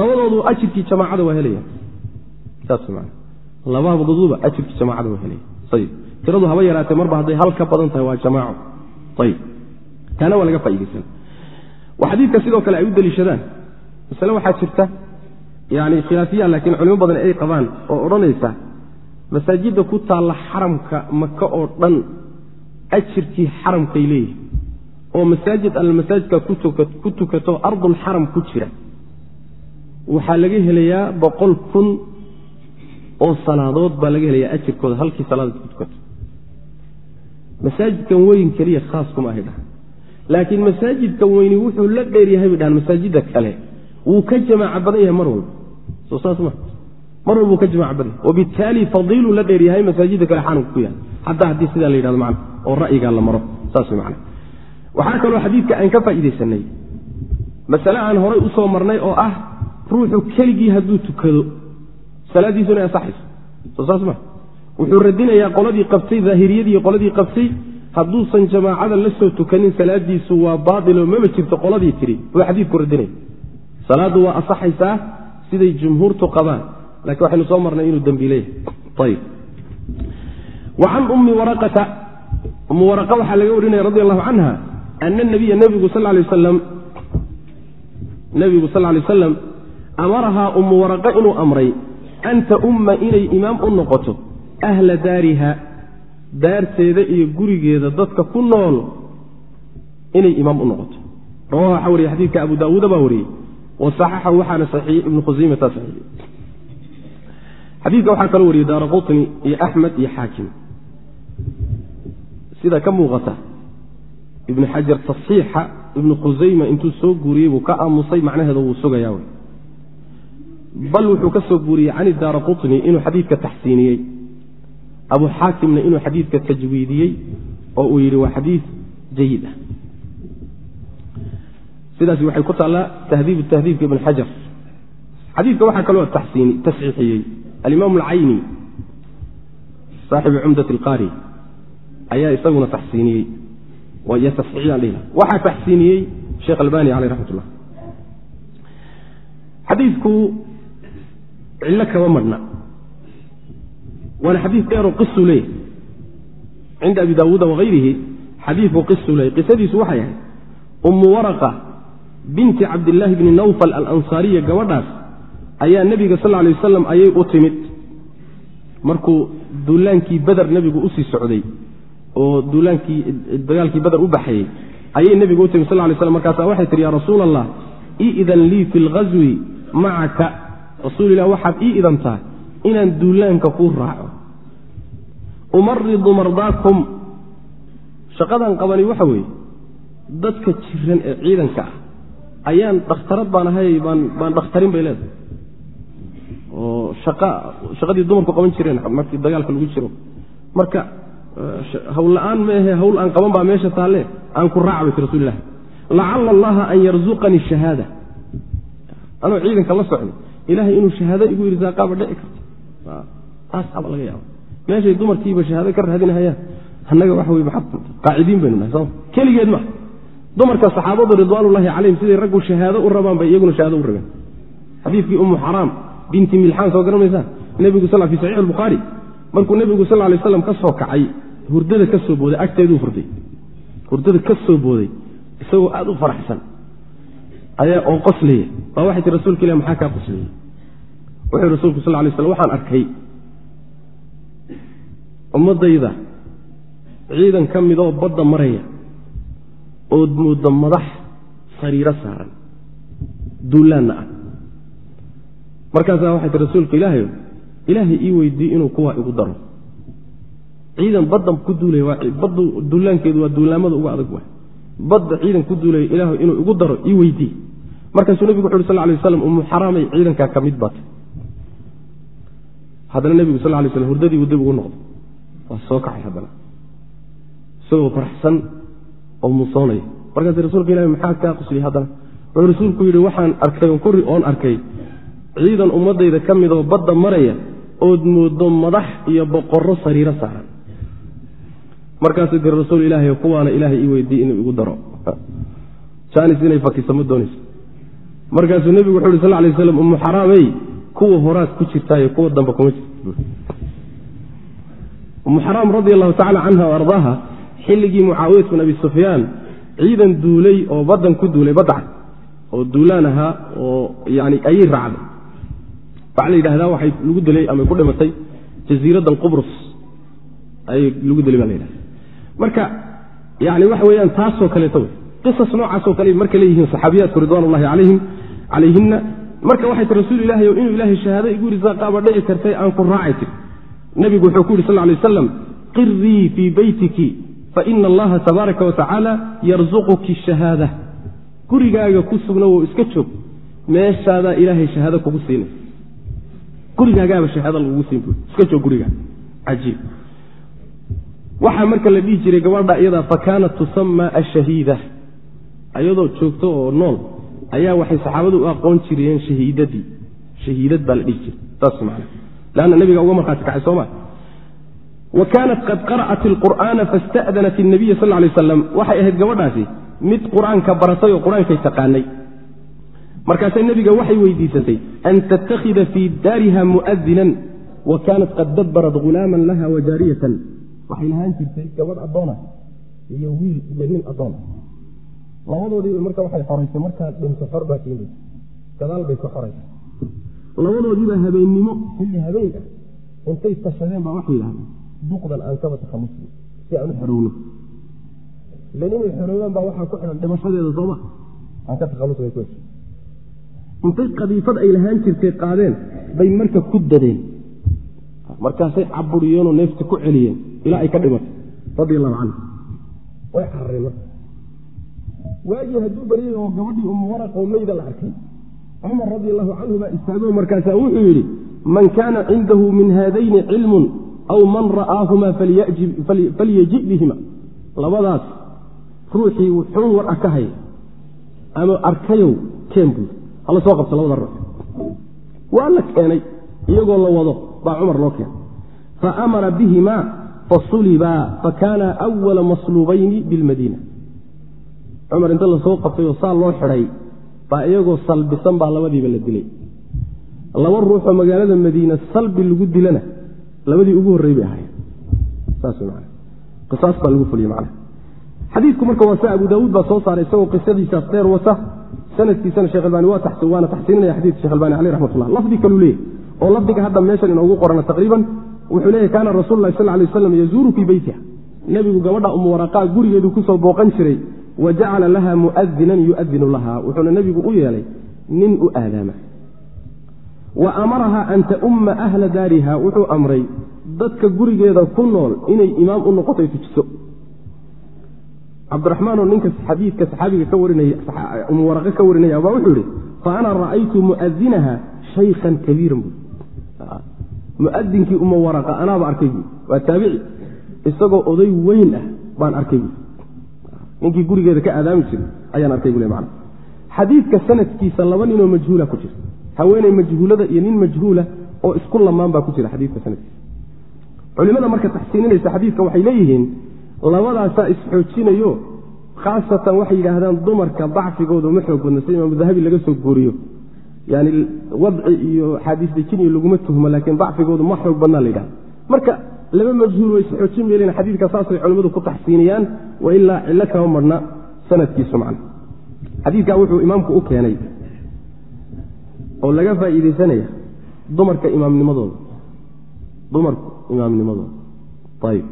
Labadoodu ajirkii jamaacada waa helaya. Saas man labaduba ajirkii jamaacada waa helaya. Ayib tiradu haba yaraatee marba hadday hal badan tahay waa jamaaco. Ayib taana waa laga faa'idaysan xadiidka sidoo kale ay u deliishadaan. Masale waxaa jirta yani khilaafiya laakiin culimo badan ay qabaan oo odhanaysa masaajidda ku taalla xaramka maka oo dhan ajirkii xaramkay leeyihi oo masaajid alla masaajidka ku tukato ardulxaram ku jira. Waxaa laga helayaa boqol kun oo salaadood baa laga helayaa ajirkooda halkii salaadood ku tukato. Masaajidkan weyn keliya khaas kuma ahay dhahan laakiin masaajidkan weyni wuxuu la dheeryahay bay dhahan masaajidda kale. Wuu ka jamaaca badan yahay mar walba. Soo saas ma mar walba wuu ka jamaaca badan yahay wabittaali fadiiluu la dheeryahay masaajidda kale xaramka ku yahay haddaa haddii sidaa la yidhahdo macna oo ra'yigaa la maro saas macna. Waxaa kaloo xadiidka aan ka faa'iidaysanay masale aan horay u marnay oo ah ruuxu keligii hadduu tukado. Salaaddiisu inay soo saas ma wuxuu radinayaa qoladii qabtay daahiriyadii qoladii qabtay. Hadduusan jamaacada la tukanin salaadiisu waa baailoo mama jirto qoladii tidhi buu xadiidku radinaya salaaddu waa asaxaysaa siday jumhuurtu qabaan lakiin waxaynu soo marnay inuu can ummi waraqata umu waraqa waxaa laga warinaya radi allahu canha ana nabiya nebigu sal lay wasalam nebigu sal lay wasalam amarahaa umu waraqa inuu amray an taumma inay imaam u noqoto ahla daariha daarteeda iyo gurigeeda dadka ku nool inay imaam u noqoto. Rawaha waxaa wariye xadiidka abu daawuuda baa wariyey wa saxaxahu waxaana saxiixiyey ibnu khusaymata saxiixiyey xadiidka waxaa kaloo wariyey daara qutni iyo axmed iyo xaakim. Sida ka muuqata ibnu xajar tasxiixa ibnu khusayma intuu soo guuriyey buu ka aamusay macnaheeda wuu sugayaa wy bal wuxuu ka soo guuriyey cani daara qutni inuu xadiidka taxsiiniyey. Abu xaakimna inuu xadiidka tajwiidiyey oo uu yidhi waa xadiid jayid ah. Sidaas waxay ku taallaa tahdiib tahdiibka ibn xajar. Xadiidka waxaa kaloo tasxiixiyey alimaam alcayni saaxibu cumdat alqaari ayaa isaguna taxsiiniyey iyo tasxiixiyaan dhihi waxaa taxsiiniyey sheekh albani caleyh raxmat ullah xadiidku cillo kama madhna waana xadiid dheeroo qisuu leeyahy cinda abi daawuuda wagayrihi xadiidku qisuu leeyahy qisadiisu waxay ahayd ummu waraqa binti cabdillaahi bni nawfal alansaariya gabadhaas ayaa nebiga sal ly wasalam ayay u timid. Markuu duulaankii beder nebigu u sii socday oo duulaankii dagaalkii beder u baxayey ayay nebigu u timid sal lay slam markaasa waxay tihi yaa rasuula allah iidan lii fi lghaswi macaka rasuul ilah waxaad ii idantaa inaan duulaanka kuu raaco. Umaridu mardaakum. Shaqadan qabani waxa weeye dadka jiran ee ciidanka ah ayaan dhakhtarad baan ahay baan dhakhtarin bay leedahay oo shaqa shaqadii dumarku qaban jireen markii dagaalka lagu jiro. Marka hawl la'aan maehe hawl aan qaban baa meesha taalle aan ku raaca bay ti rasulilah lacala allaha an yarzuqanii shahaada. Anoo ciidanka la socdo ilahay inuu shahaado igu irsaaqaaba dhici karto. Taasaaba laga yaaba meeshay dumarkiiba shahaado ka raadinahayaan annaga waxa wey qaacidiin baynu nahay soma keligeed ma dumarka saxaabadu ridwaanullahi calayhim siday raggu shahaado u rabaan bay iyaguna shahaado u rabeen. Xadiidkii ummu xaraam binti milxaan soo garanaysaan? Nebigu sal fi saxiix albukhaari markuu nebigu sal lay slam ka kacay hurdada ka soo booday agteeduu hurday hurdada ka booday isagoo aada u faraxsan ayaa oo qoslaya baa waxay tii rasuulka ilah maxaa kaa qoslaya wuxuu rasuulku sal lay slam waxaan arkay ummaddayda ciidan ka midoo badda maraya ood mooda madax sariiro saaran duulaanna ah markaasaa waxay tii rasuulka ilaahay ilaahay ii weydiiye inuu kuwaa igu daro. Ciidan baddan ku duulaya baddu duulaankeedu waa duulaamada uga adag waay. Badda ciidan ku duulaya ilaahu inuu igu daro ii weydiiye markaasuu nebigu wuxu uhi sal lay waslam umu xaraamay ciidankaa ka mid baatay. Haddana nebigu sal lay slam hurdadii uu dib ugu noqday. Waa soo kacay haddana. Isagoo faraxsan oo musoonaya markaas rasuulka ilahi maxaa kaa qusliya haddana? Wuxuu rasuulku yidhi waxaan arkay oon arkay ciidan ummaddayda ka midoo badda maraya ood moodo madax iyo boqorro sariiro saaran. Markaasuu tiri rasuul ilaahay kuwaana ilaahay ii weydiiye inuu igu daro. Jaanis inay fakiso ma doonayso. Markaasuu nebigu wuxu uhi sal lay waslam umu xaraamey kuwa horaad ku jirtaayo kuwa dambe kuma jirta umu xaraam radi allahu tacala canha o ardaaha xilligii mucaawiyat bin abi sufyaan ciidan duulay oo baddan ku duulay baddaca oo duulaan ahaa oo yani ayay raacday waxaa la yidhahdaa waxay lagu dilay ama ku dhimatay jasiiraddan qubrus ayay lagu dilay baa la yidhahda marka yani waxa weeyaan taasoo kaleeto qisas noocaasoo kale marka leeyihiin saxaabiyaadku ridwan ullahi calayhim calayhinna. Marka waxay ti rasuul ilahi o inuu ilaahay shahaado igu risaaqaaba dhici kartay aan ku raacay tir nebigu wuxuu ku yidhi sal lay waslam qirii fii beytiki faina allaha tabaaraka watacaala yarzuquki shahaada. Gurigaaga ku sugna wou iska joog. Meeshaadaa ilaahay shahaado kugu siinay gurigaagaaba shahaado lagugu siin bu iska joog gurigaa cajiib. Waxaa marka la dhihi jiray gabadha iyadaa fakaanat tusama ashahiida ayadoo joogto oo nool ayaa waxay saxaabadu u aqoon jireen shahiidadii. Shahiidad baa la dhihi jiray. Saas man lanna nabiga uga markhaati kacay sooma wa kaanat qad qara'at ilqur'aana fasta'danat inabiya sal lay aslam waxay ahayd gabadhaasi mid qur'aanka baratay oo qur'aankay taqaanay markaasay nebiga waxay weydiisatay an tattakhida fii daariha mu'adinan wa kaanat qad dabbarat hulaaman laha wa jaariyatan. Waxay lahaan jirtay gabadh addoona iyo wiil iyo nin addoona labadoodiiba marka waxay xoraysay markaad dhinto xor baa keenaysa gadaal bay ka xoraysa labadoodiiba habeennimo xilli habeen ah. Intay tashadeen baa waxay yidhahdeen duqdan aan kaba takhalusno si aan u xorowno. Ilan inay xoroobaan baa waxaa ku xidhan dhimashadeeda sooma aan ka takhalusna intay qadiifad ay lahaan jirtay qaadeen bay marka ku dadeen. Markaasay caburiyeenoo neefta ku celiyeen ilaa ay ka dhimatay radi allahu canhu way carareen marka. Waagii hadduu baryay oo gabadhii umu waraqoo meyda la arkay cumar radi allahu canhu baa istaagoo markaasaa wuxuu yidhi man kaana cindahu min haadayni cilmun aw man ra'aahumaa falyaji bihima. Labadaas ruuxii wuxuun war ah ka haya ama arkayow keen buud hala soo qabto labada ruux waa la keenay iyagoo la wado baa cumar loo keenay. Fa amara bihimaa fasulibaa fakaana awala masluubayni bilmadiina. Cumar inta la soo qabtay oo saa loo xidhay baa iyagoo salbisan baa labadiiba la dilay. Laba ruuxoo magaalada madiina salbi lagu dilana labadii ugu horrey bay ahaayeen. Saas man qisaas baa lagu fuliyey macnaha. Xadiidku marka waa sa abu daawuud baa soo saaray isagoo qisadiisaas dheer wata sanadkiisana shekh albani waana taxsiininaya xadiidka shekh albani caleyh raxmatullah lafdi kaluu leeyahy oo lafdiga hadda meeshan inoogu qorana taqriiban wuxuu leeyahy kaana rasuulu lahi sal lay waslam yazuuru fii beytiha nebigu gabadha umu waraqaa gurigeedu ku soo booqan jiray wa jacala laha muadinan yuadinu laha wuxuuna nebigu u yeelay nin u aadaama. Wa amaraha an taumma ahla daariha wuxuu amray dadka gurigeeda ku nool inay imaam u noqoto tujiso cabdiraxmaanoo ninka xadiidka saxaabiga ka warinaya umu waraqe ka warinaya baa wuxuu yihi fa ana ra'aytu muadinaha shaykhan kabiiran bu muadinkii uma waraqa anaaba arkay bu waa taabici. Isagoo oday weyn ah baan arkay bu ninkii gurigeeda ka aadaami jiray ayaan arkay bu le man xadiidka sanadkiisa laba ninoo majhuula ku jira. Haweeney majhuulada iyo nin majhuula oo isku lamaan baa ku jira xadiidka sanadkiisa. Culimada marka taxsiininaysa xadiidka waxay leeyihiin labadaasaa isxoojinayo khaasatan waxay yidhaahdaan dumarka dacfigooda ma xoog badna si imaamu dahabi laga soo gooriyo yani wadci iyo axaadiis dejin iyo laguma tuhmo laakiin dacfigoodu ma xoog badnaa la yidhahda marka laba majhuul way isxoojin meeln xadiidka saasay culimmadu ku taxsiiniyaan wa ilaa cillo kama marhna sanadkiisu macna. Xadiidkaa wuxuu imaamku u keenay oo laga faa'iidaysanaya dumarka imaamnimadooda. Dumarku imaamnimadooda. Ayib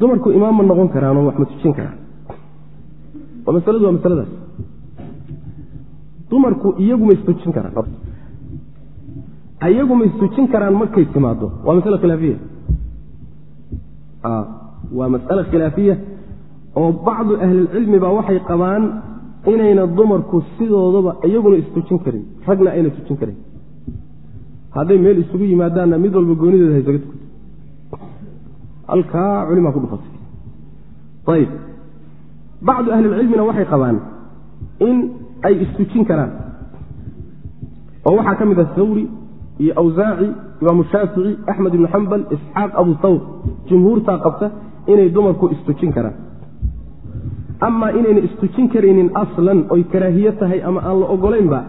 dumarku imaam ma noqon karaanoo wax ma tujin karaan. Oo masaladu waa masaladaas. Dumarku iyagu ma istujin karaan iyagu ma istujin karaan markay timaado waa masale khilaafiya. Waa mas'ale khilaafiya oo bacdu ahlilcilmi baa waxay qabaan inayna dumarku sidoodaba iyaguna istujin karin ragna ayna tujin karin. Hadday meel isugu yimaadaanna mid walba goonideeda haysaga tukato halkaa culimaa ku dhufatay ayib bacdu ahlilcilmina waxay qabaan in ay istujin karaan. Oo waxaa ka mid ah hawri iyo awsaaci imaamu shaafici axmed ibnu xambal isxaaq abu thawr. Jumhuurtaa qabta inay dumarku istujin karaan. Amaa inayna istujin karaynin aslan oy karaahiye tahay ama aan la ogolaynba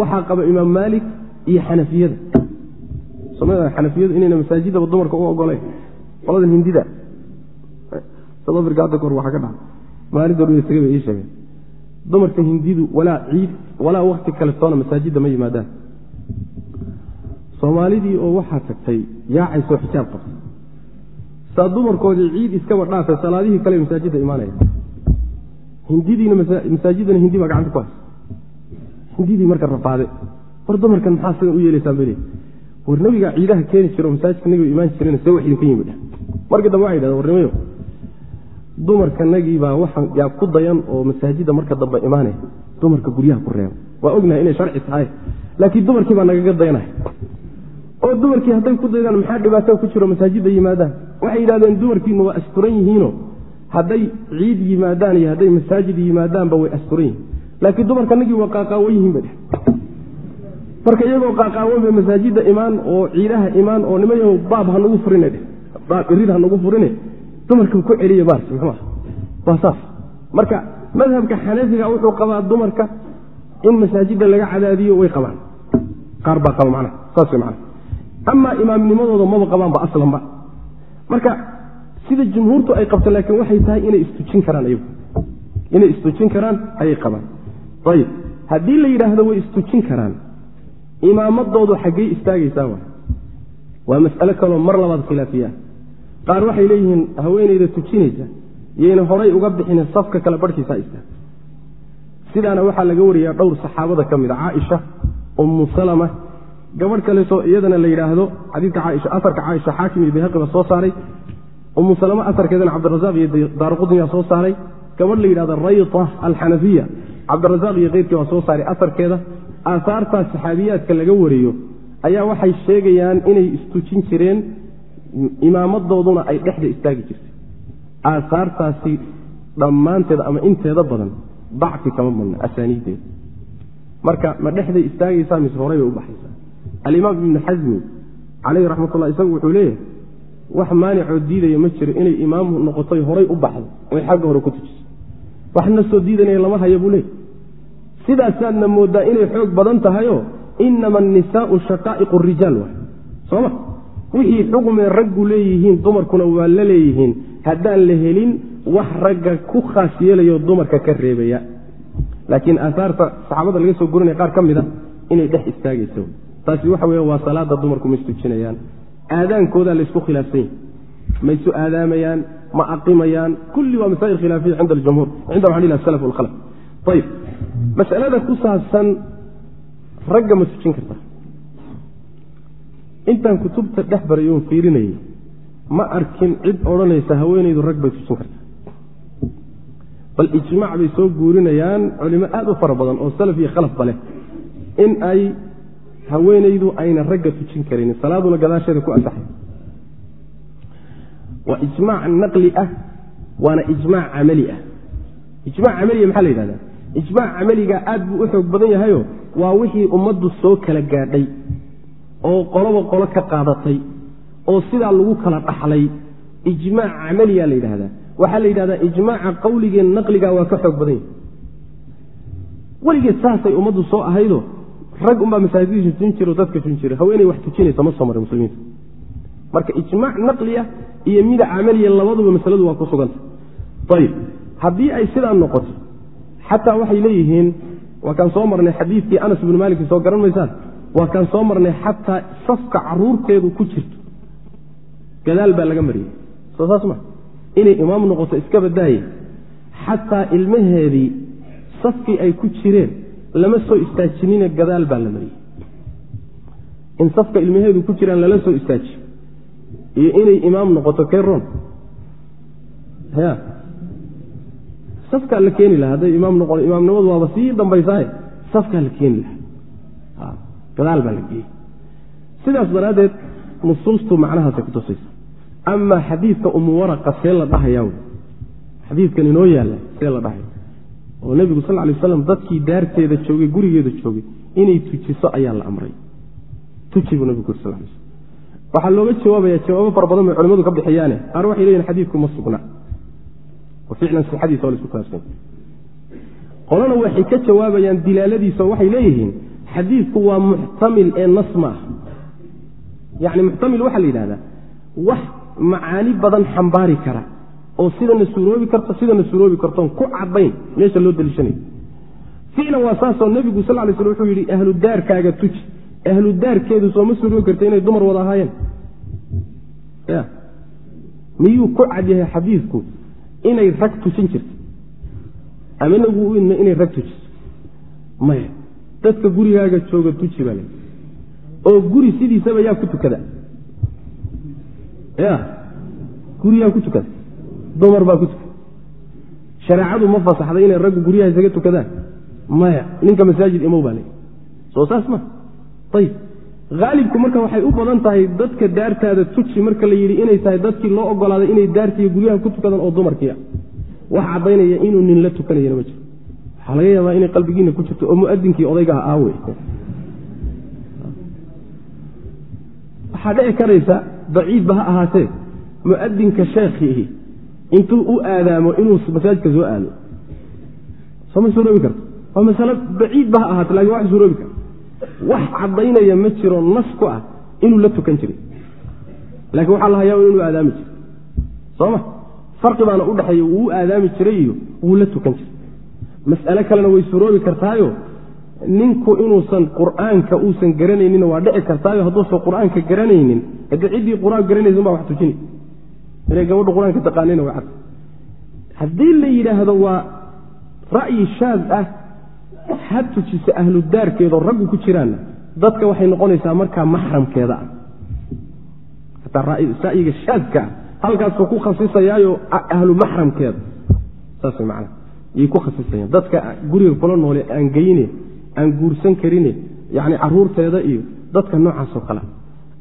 waxaa qaba imaam maalik iyo xanafiyada. Xanafiyadu inayna masaajidaba dumarka u ogolayn qoladan hindida sadafirka hadda kahor waxaa ka dhaca maalinta dhu isaga bay ii sheegeen. Dumarka hindidu walaa ciid walaa wakti kale toona masaajidda ma yimaadaan. Soomaalidii oo waxaa tagtay yaacaysoo xijaab qabtay. Saa dumarkoodii ciid iskaba dhaafay salaadihii kale masaajidda imaanaya hindidiina masaajidana hindi baa gacanta ku haysa. Hindidii marka rafaade war dumarkan maxaa sidan u yeelaysaan bal war nabigaa ciidaha keeni jiro masaajidka nabiga imaan jireen see wax idinka yimid markii dambe waxa yidhahda warnimayo dumarkanagii baa waxa yaa ku dayan oo masaajidda marka dambe imaanaya dumarka guryaha ku reeba waa ognahay inay sharci tahay laakiin dumarkii baa nagaga dayanaya oo dumarkii hadday ku daydaan maxaa dhibaato ku jiro masaajidda yimaadaan? Waxay yidhahdeen dumarkiina waa asturan yihiino hadday ciid yimaadaan iyo hadday masaajid yimaadaanba way asturan yihiin. Laakiin dumarkanagii waa qaaqaawan yihiin ba marka iyagoo qaaqaawan bay masaajidda imaan oo ciidaha imaan oo nimayo baab hanagu furin baab irid hanagu furine dumarka ku celiya baars muxuu waa saas. Marka madhabka xanafiga wuxuu qabaa dumarka in masaajidda laga cadaadiyo way qabaan. Qaar baa qaba macnaha saas macnaha. Amaa imaamnimadooda maba qabaanba aslanba marka sida jumhuurtu ay qabto laakiin waxay tahay inay istujin karaan iyagu inay istujin karaan ayay qabaan. Ayib. Haddii la yidhaahdo way istujin karaan imaamadoodu xaggey istaagaysaa wa waa mas'alo kaloo mar labaad khilaafiya qaar waxay leeyihiin haweenayda tujinaysa yayna horay uga bixinin safka kale barhkiisaa istaag sidaana waxaa laga wariyaa dhowr saxaabada ka mida caaisha ummu salama. Gabadh kaleetoo iyadana la yidhaahdo xadiidka caaisha asarka caaisha xaakim iyo bayhaqi baa soo saaray. Ummu salama asarkeedana cabdirasaaq iyo daaruqudniyaa soo saaray. Gabadh la yidhahdo rayta alxanafiya cabdirasaaq iyo keyrkii waa soo saaray asarkeeda. Aahaartaas saxaabiyaadka laga wariyo ayaa waxay sheegayaan inay istujin jireen imaamadooduna ay dhexda istaagi jirtay. Aahaartaasi dhammaanteeda ama inteeda badan dacfi kama badna asaaniiddeeda marka ma dhexday istaagaysaa mise horay bay u baxaysaa. Alimaam ibnu xasmi caleyhi raxmatullah isagu wuxuu leeyahay wax maanicoo diidaya ma jiro inay imaamu noqotoy horay u baxdo oy xagga hore ku tujiso waxna soo diidanaya lama haya buu leeyahy sidaasaadna moodaa inay xoog badan tahayoo inama annisaau shaqaa'iqu rijaal wa sooma wixii xugmee raggu leeyihiin dumarkuna waa la leeyihiin. Haddaan la helin wax ragga ku khaas yeelayo dumarka ka reebaya. Laakiin aahaarta saxaabada laga soo gurinaya qaar ka mida inay dhex istaagayso. Taasi waxa weya waa salaada dumarku ma istujinayaan aadaankoodaa laysku khilaafsan yahy ma isu aadaamayaan ma aqimayaan. Kulli waa masaa'il khilaafiya cinda aljumhuur cinda waxaan ilah salaf walkhalaf ayib masalada ku saabsan ragga ma tujin karta intaan kutubta dhex barayoon fiirinayay ma arkin cid odhanaysa haweenaydu rag bay tujin kartaa. Bal ijmaac bay soo guurinayaan culimo aad u fara badan oo salaf iyo khalafba leh in ay haweenaydu ayna ragga tujin karaynin salaaduna gadaasheeda ku ansaxay. Waa ijmaac naqli ah waana ijmaac camali ah. Ijmaac camaliya maxaa la yidhahdaa? Ijmaac camaliga aad buu u xoog badan yahayo waa wixii ummaddu soo kala gaadhay oo qoloba qolo ka qaadatay oo sidaa lagu kala dhaxlay ijmaac camaliya la yidhahdaa waxaa la yidhahdaa ijmaaca qawligee naqliga waa ka xoog badan yahay. Weligeed saasay ummaddu soo ahaydo rag unbaa masaajiddiisa tujin jiro dadka tujin jira. Haweeney wax tujinaysa ma soo maray muslimiinta. Marka ijmaac naqliya iyo mida camaliya labaduba masaladu waa ku suganta. Ayib haddii ay sidaa noqoto xataa waxay leeyihiin waa kaan soo marnay xadiidkii anas ibnu maalik soo garan maysaan waa kaan soo marnay xataa safka caruurteedu ku jirto. Gadaal baa laga mariyey soo saas ma. Inay imaam noqoto iska badaaye xataa ilmaheedii safkii ay ku jireen lama soo istaajinine gadaal baa la mariyey in safka ilmaheedu ku jiraan lala soo istaajiyo. Iyo inay imaam noqoto keyron ya safkaa la keeni laha hadday imaam noqon imaamnimadu waaba sii dambaysaaye safkaa la keeni lahaa gadaal baa la geeyey sidaas daraaddeed nusuustu macnahaasay kutusaysa amaa xadiidka umu waraqa see la dhahayaa wy xadiidkan inoo yaalla see la dhahaya oo nebigu sal lay waslam dadkii daarteeda joogay gurigeeda joogay inay tujiso ayaa la amray. Tuji buu nebigu uri sal lay waxaa looga jawaabaya jawaabo fara badan bay culimadu ka bixiyaane qaar waxay leyihin xadiidku ma sugna. Oo ficlan sixadiisa waa la isku khilaafsanya qolana waxay ka jawaabayaan dilaaladiisa waxay leeyihiin xadiidku waa muxtamil ee nas ma ah yacni muxtamil waxaa la yidhahdaa wax macaani badan xambaari kara oo sidana suuroobi karto sidana suuroobi kartoon ku caddayn meesha loo daliishanayo ficlan waa saasoo nebigu sal lay sl wuxuu yidhi ahlu daarkaaga tuji. Ahlu daarkeedu sooma suuroobi karta inay dumar wada ahaayeen. Ya. Miyuu ku cad yahay xadiidku inay rag tujin jirto? Ama nagu idna inay rag tujiso maya dadka gurigaaga jooga tuji baa oo guri sidiisaba yaa ku tukada. Ya guriyaa ku tukada. Dumar baa ku tukada. Shareecadu ma fasaxday inay raggu guryaha isaga tukadaan. Maya ninka masaajid imow baa le soo saas ma. Ayib haalibku marka waxay u badan tahay dadka daartaada tuji marka la yidhi inay tahay dadkii loo ogolaaday inay daartiiyo guryaha ku tukadaan oo dumarkiia wax caddaynaya inuu nin la tukanayana ma jiro waxaa laga yaabaa inay qalbigiina ku jirto oo muadinkii odaygaha aawe. Waxaa dhici karaysa daciifba ha ahaatee muadinka sheekhiihi intuu u aadaamo inuu masaajidka soo aado. Sooma suuroobi karto? Waa masalo baciidba ha ahaate laakiin wax suuroobi karta wax caddaynaya ma jiro nas ku ah inuu la tukan jiray. Laakiin waxaa la hayaa inuu aadaami jiro sooma farqi baana u dhexeeya wuu u aadaami jiray iyo wuu la tukan jiray mas'ale kalena way suroobi kartaayo. Ninku inuusan qur'aanka uusan garanaynin waa dhici kartaayo hadduusan qur'aanka garanaynin haddi ciddii qur'aan garanaysa baa wax tujini. Inay gabadhu qur'aanka taqaanina way cad haddii la yidhaahdo waa ra'yi shaad ah ha tujisa ahludaarkeedoo raggu ku jiraanna dadka waxay noqonaysaa markaa maxramkeeda ah. Hataa ra'yiga shaadka ah halkaasuu ku khasisayaayo ahlu maxramkeeda. Saas way yay ku khasisayaan dadka guriga kula noole aan geyne aan guursan karine yacni caruurteeda iyo dadka noocaasoo kale.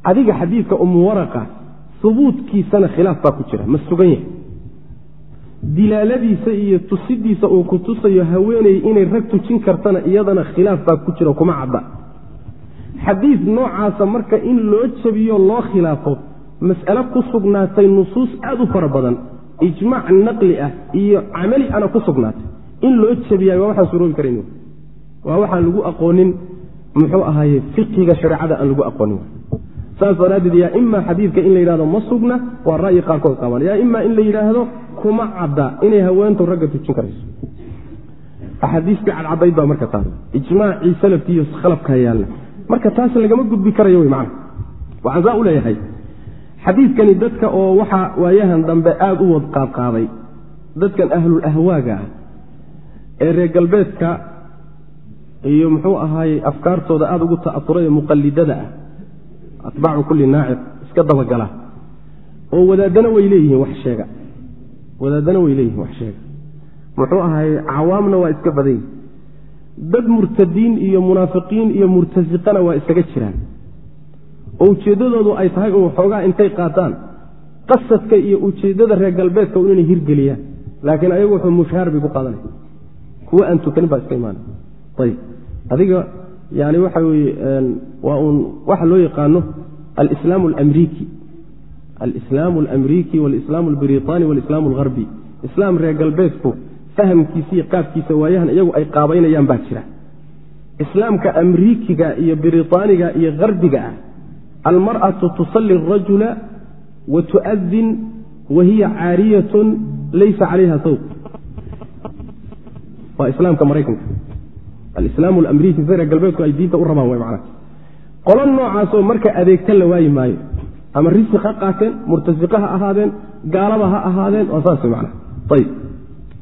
Adiga xadiidka umu waraqa hubuudkiisana khilaaf baa ku jira. Ma sugan yahay. Dilaaladiisa iyo tusidiisa uu ku tusayo haweeney inay rag tujin kartana iyadana khilaaf baa ku jira kuma cadda. Xadiid noocaasa marka in loo jabiyo loo khilaafo mas'ale ku sugnaatay nusuus aada u fara badan ijmaac naqli ah iyo camali ana ku sugnaatay. In loo jabiyaay waa waxaan suroobi karayn waa waxaan lagu aqoonin muxuu ahaaye fiqiga shareecada aan lagu aqoonin. Saas daraaddeed yaa ima xadiidka in la yidhahdo ma sugna waa ra'yi qaarkood qaban. Yaa ima in la yidhaahdo kuma cadda inay haweentu ragga tujin karayso. Axaadiistii cadcadayd baa marka taas ijmaacii salafkii iyo khalafkaa yaalla marka taas lagama gudbi karayo wy macana waxaan saa u leeyahay xadiidkani dadka oo waxaa waayahan dambe aada u wad qaadqaaday dadkan ahlul ahwaaga ah ee reer galbeedka iyo muxuu ahaayey afkaartooda aada ugu ta'asuray ee muqallidada ah atbaacu kulli naacir iska dabagala oo wadaadana way leeyihiin wax sheega wadaadana way leeyihiin wax sheega. Muxuu ahaayey cawaamna waa iska badan yihiin dad murtadiin iyo munaafiqiin iyo murtasiqana waa isaga jiraan oo ujeeddadoodu ay tahay un waxoogaa intay qaataan qasadka iyo ujeeddada reer galbeedka un inay hirgeliyaan. Laakiin ayagu wuxuu mushaar bay ku qaadanaya kuwa aan tukanin baa iska imaanay. Ayib adiga yani waxa weeye waa uun waxa loo yaqaano alislaam alamriiki alislaamu alamriiki walislaamu albritani walislaamu alharbi islaam reer galbeedku fahamkiisa iyo qaabkiisa waayahan iyagu ay qaabaynayaan baa jira. Islaamka amriikiga iyo britaaniga iyo harbiga ah almar'atu tusalli arajula wa tu'adin wa hiya caariyatun laysa calayha sawb waa islaamka maraykanka alislaam alamriiki reer galbeedku ay diinta u rabaan way macnaha qolo noocaasoo marka adeegta la waayi maayo ama risiq ha qaateen murtasiqa ha ahaadeen gaalaba ha ahaadeen waa saas macnaha ayib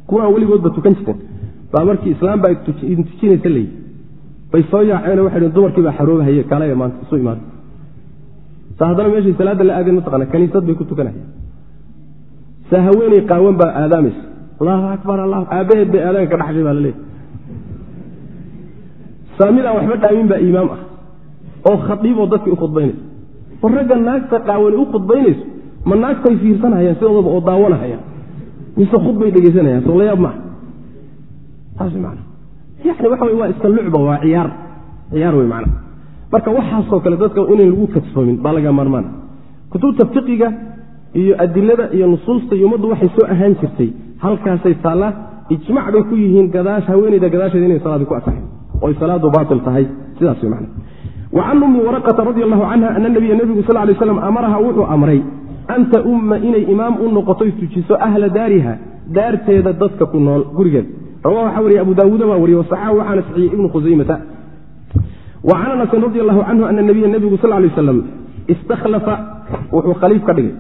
kuwaan weligoodba tukan jirteen baa markii islaam baa idin tujinaysa bay soo yaaceen dhen dumarkii baa xaroobahaye kaalaya maanta isu imaada saa haddana meeshay salaadda la aadeen mataqana kaniisad bay ku tukanaya saa haweeney qaawan baa aadaamaysa allahu akbar allah aabbaheed bay aadaanka ka dhaxshay baa la leeyahy saa midaan waxba dhaamin baa imaam ah oo khadiiboo dadkii u khudbaynaysa war ragga naagta qaawani u khudbaynayso ma naagtay fiirsanahayaan sidoodaba oo daawanahayaan mise khudbay dhegeysanayaan soo layaab maaha taas man yani waxa wey waa iska lucba waa ciyaar ciyaar wey macna marka waxaasoo kale dadka inayn lagu kadsoomin baa laga maarmaan. Kutubta fiqiga iyo adilada iyo nusuusta iyo ummaddu waxay soo ahaan jirtay. Halkaasay taallaa ijmac bay ku yihiin haweeneyda gadaasheeda inay salaadii ku asaxeen oy salaadu baatil tahay sidaas wey macna wa can ummi waraqata radi allahu canha ana nabiya nebigu sal lay slam amaraha wuxuu amray an taumma inay imaam u noqotoy tujiso ahla daariha daarteeda dadka ku nool gurigeed. Rawa waxaa wariye abu daawuuda baa wariye wasaxahu waxaana saxiiyey ibnu khusaymata wa can anasin radi allahu canhu ana nabiya nebigu sal lay waslam istakhlafa wuxuu khaliif ka dhigay.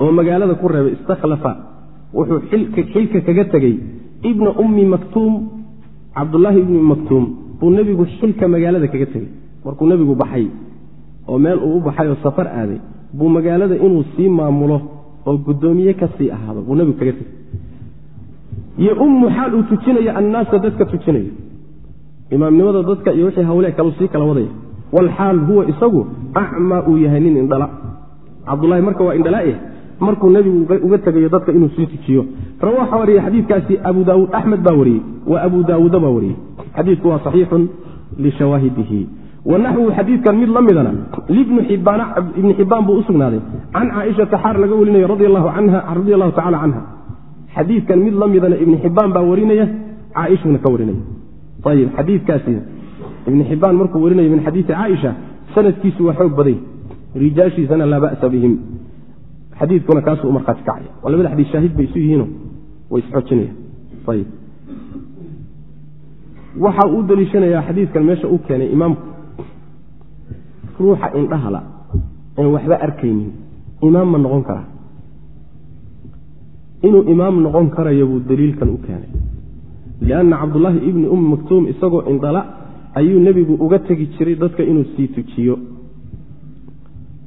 Oo magaalada ku reebay istakhlafa wuxuu xilka kaga tegey ibna ummi maktuum cabdullaahi ibni maktuum buu nebigu xilka magaalada kaga tegey markuu nebigu baxay oo meel uu u baxay oo safar aaday buu magaalada inuu sii maamulo oo guddoomiye ka sii ahaado buu nebigu kaga tegey yo ummu xaal uu tujinayo annaasa dadka tujinayo imaamnimada dadka iyo wixii hawle kalu sii kala wadaya walxaal huwa isagu acmaa uu yahay nin indhala. Cabdulahi marka waa indhalaaeh markuu nebigu uga tegayo dadka inuu sii tujiyo. Rawaxa wariyey xadiidkaasi abu daawuud axmed baa wariyey. Wa abu daawuuda baa wariyey. Xadiidku waa saxiixun lishawaahidihi wanaxwu xadiidkan mid la midana libni xibbaan buu u can caaishata xaar laga warinayo radi allahu tacala canha. Xadiidkan mid la midana ibni xibbaan baa warinaya caaishuna ka warinaya ayib xadiidkaasi ibni xibbaan markuu warinayo min xadiidi caaisha sanadkiisu waa xoog baday rijaashiisana laa ba'sa bihim xadiidkuna kaasuu u markhaati kacaya waa labada xadiis shaahid bay isu yihiino way isxoojinayaan waxa uu daliishanayaa xadiidkan meesha uu keenay imaamku ruuxa indhahala aan waxba arkaynin imaam ma noqon karaa inuu imaam noqon karayo buu daliilkan u keenay lianna cabdullaahi ibni ummi maktuum isagoo indhala ayuu nebigu uga tegi jiray dadka inuu sii tujiyo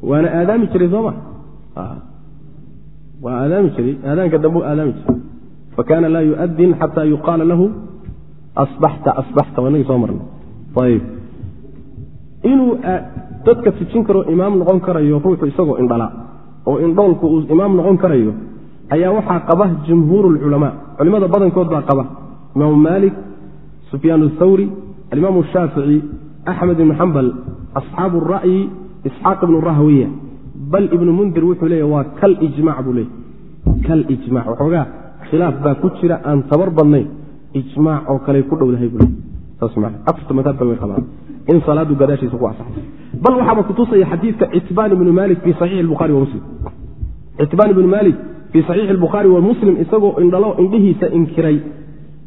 waana aadaami jiray soo ma waa aadaami jiray aadaanka dambe aadaami jiray fakaana laa yu'adin xataa yuqaala lahu asbaxta asbaxta waa inagii soo marnay ayib inuu dadka tujin karo imaam noqon karayo ruuxu isagoo indhala oo indhoolku uu imaam noqon karayo ayaa waxaa qaba jumhuur lculamaa culimada badankood baa qaba imaamu maalik sufyaan athawri alimaamu shaafici axmed ibnu xambal asxaabu ra'yi isxaaq ibnu rahwiya. Bal ibnu mundir wuxuu leeya waa kal ijmac buu leeya kal ijmac waxoogaa khilaaf baa ku jira aan tabar badnayn. Ijmaac oo kale ku dhowdahay buu afarta madhabba way qabaan in salaadu gadaashiisa ku asaxay bal waxaaba kutusaya xadiidka citbaan ibnu malik fii saxiixi buhari wa muslim. Citbaan ibnu malik fii saxiixi albukhaari wa muslim isagoo indhalo indhihiisa inkiray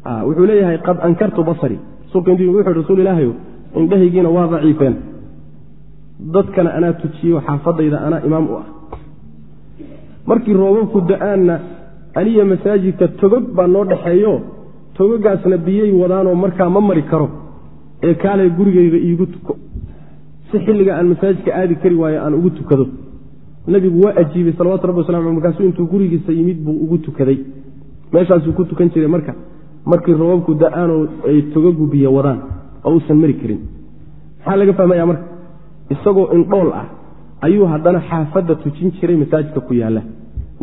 wuxuu leeyahay qad ankartu basari. Rasuulka intuu wuxu rasuul ilaahayo indhahaygiina waa daciifeen. Dadkana anaa tujiyo xaafadayda anaa imaam u ah. Markii roobabku da'aanna aniya masaajidka togog baa noo dhexeeyo togogaasna biyay wadaanoo markaa ma mari karo. Ee kaalay gurigayga iigu tuko. Si xilliga aan masaajidka aadi kari waayo aan ugu tukado. Nebigu waa ajiibay salawatu rabbi aleh markaasuu intuu gurigiisa yimid buu ugu tukaday. Meeshaasuu ku tukan jiray marka markii roobabku da'aanoo ay togagu biyo wadaan oo uusan mari karin. Maxaa laga fahmaya marka? Isagoo indhool ah ayuu haddana xaafadda tujin jiray masaajidka ku yaalla.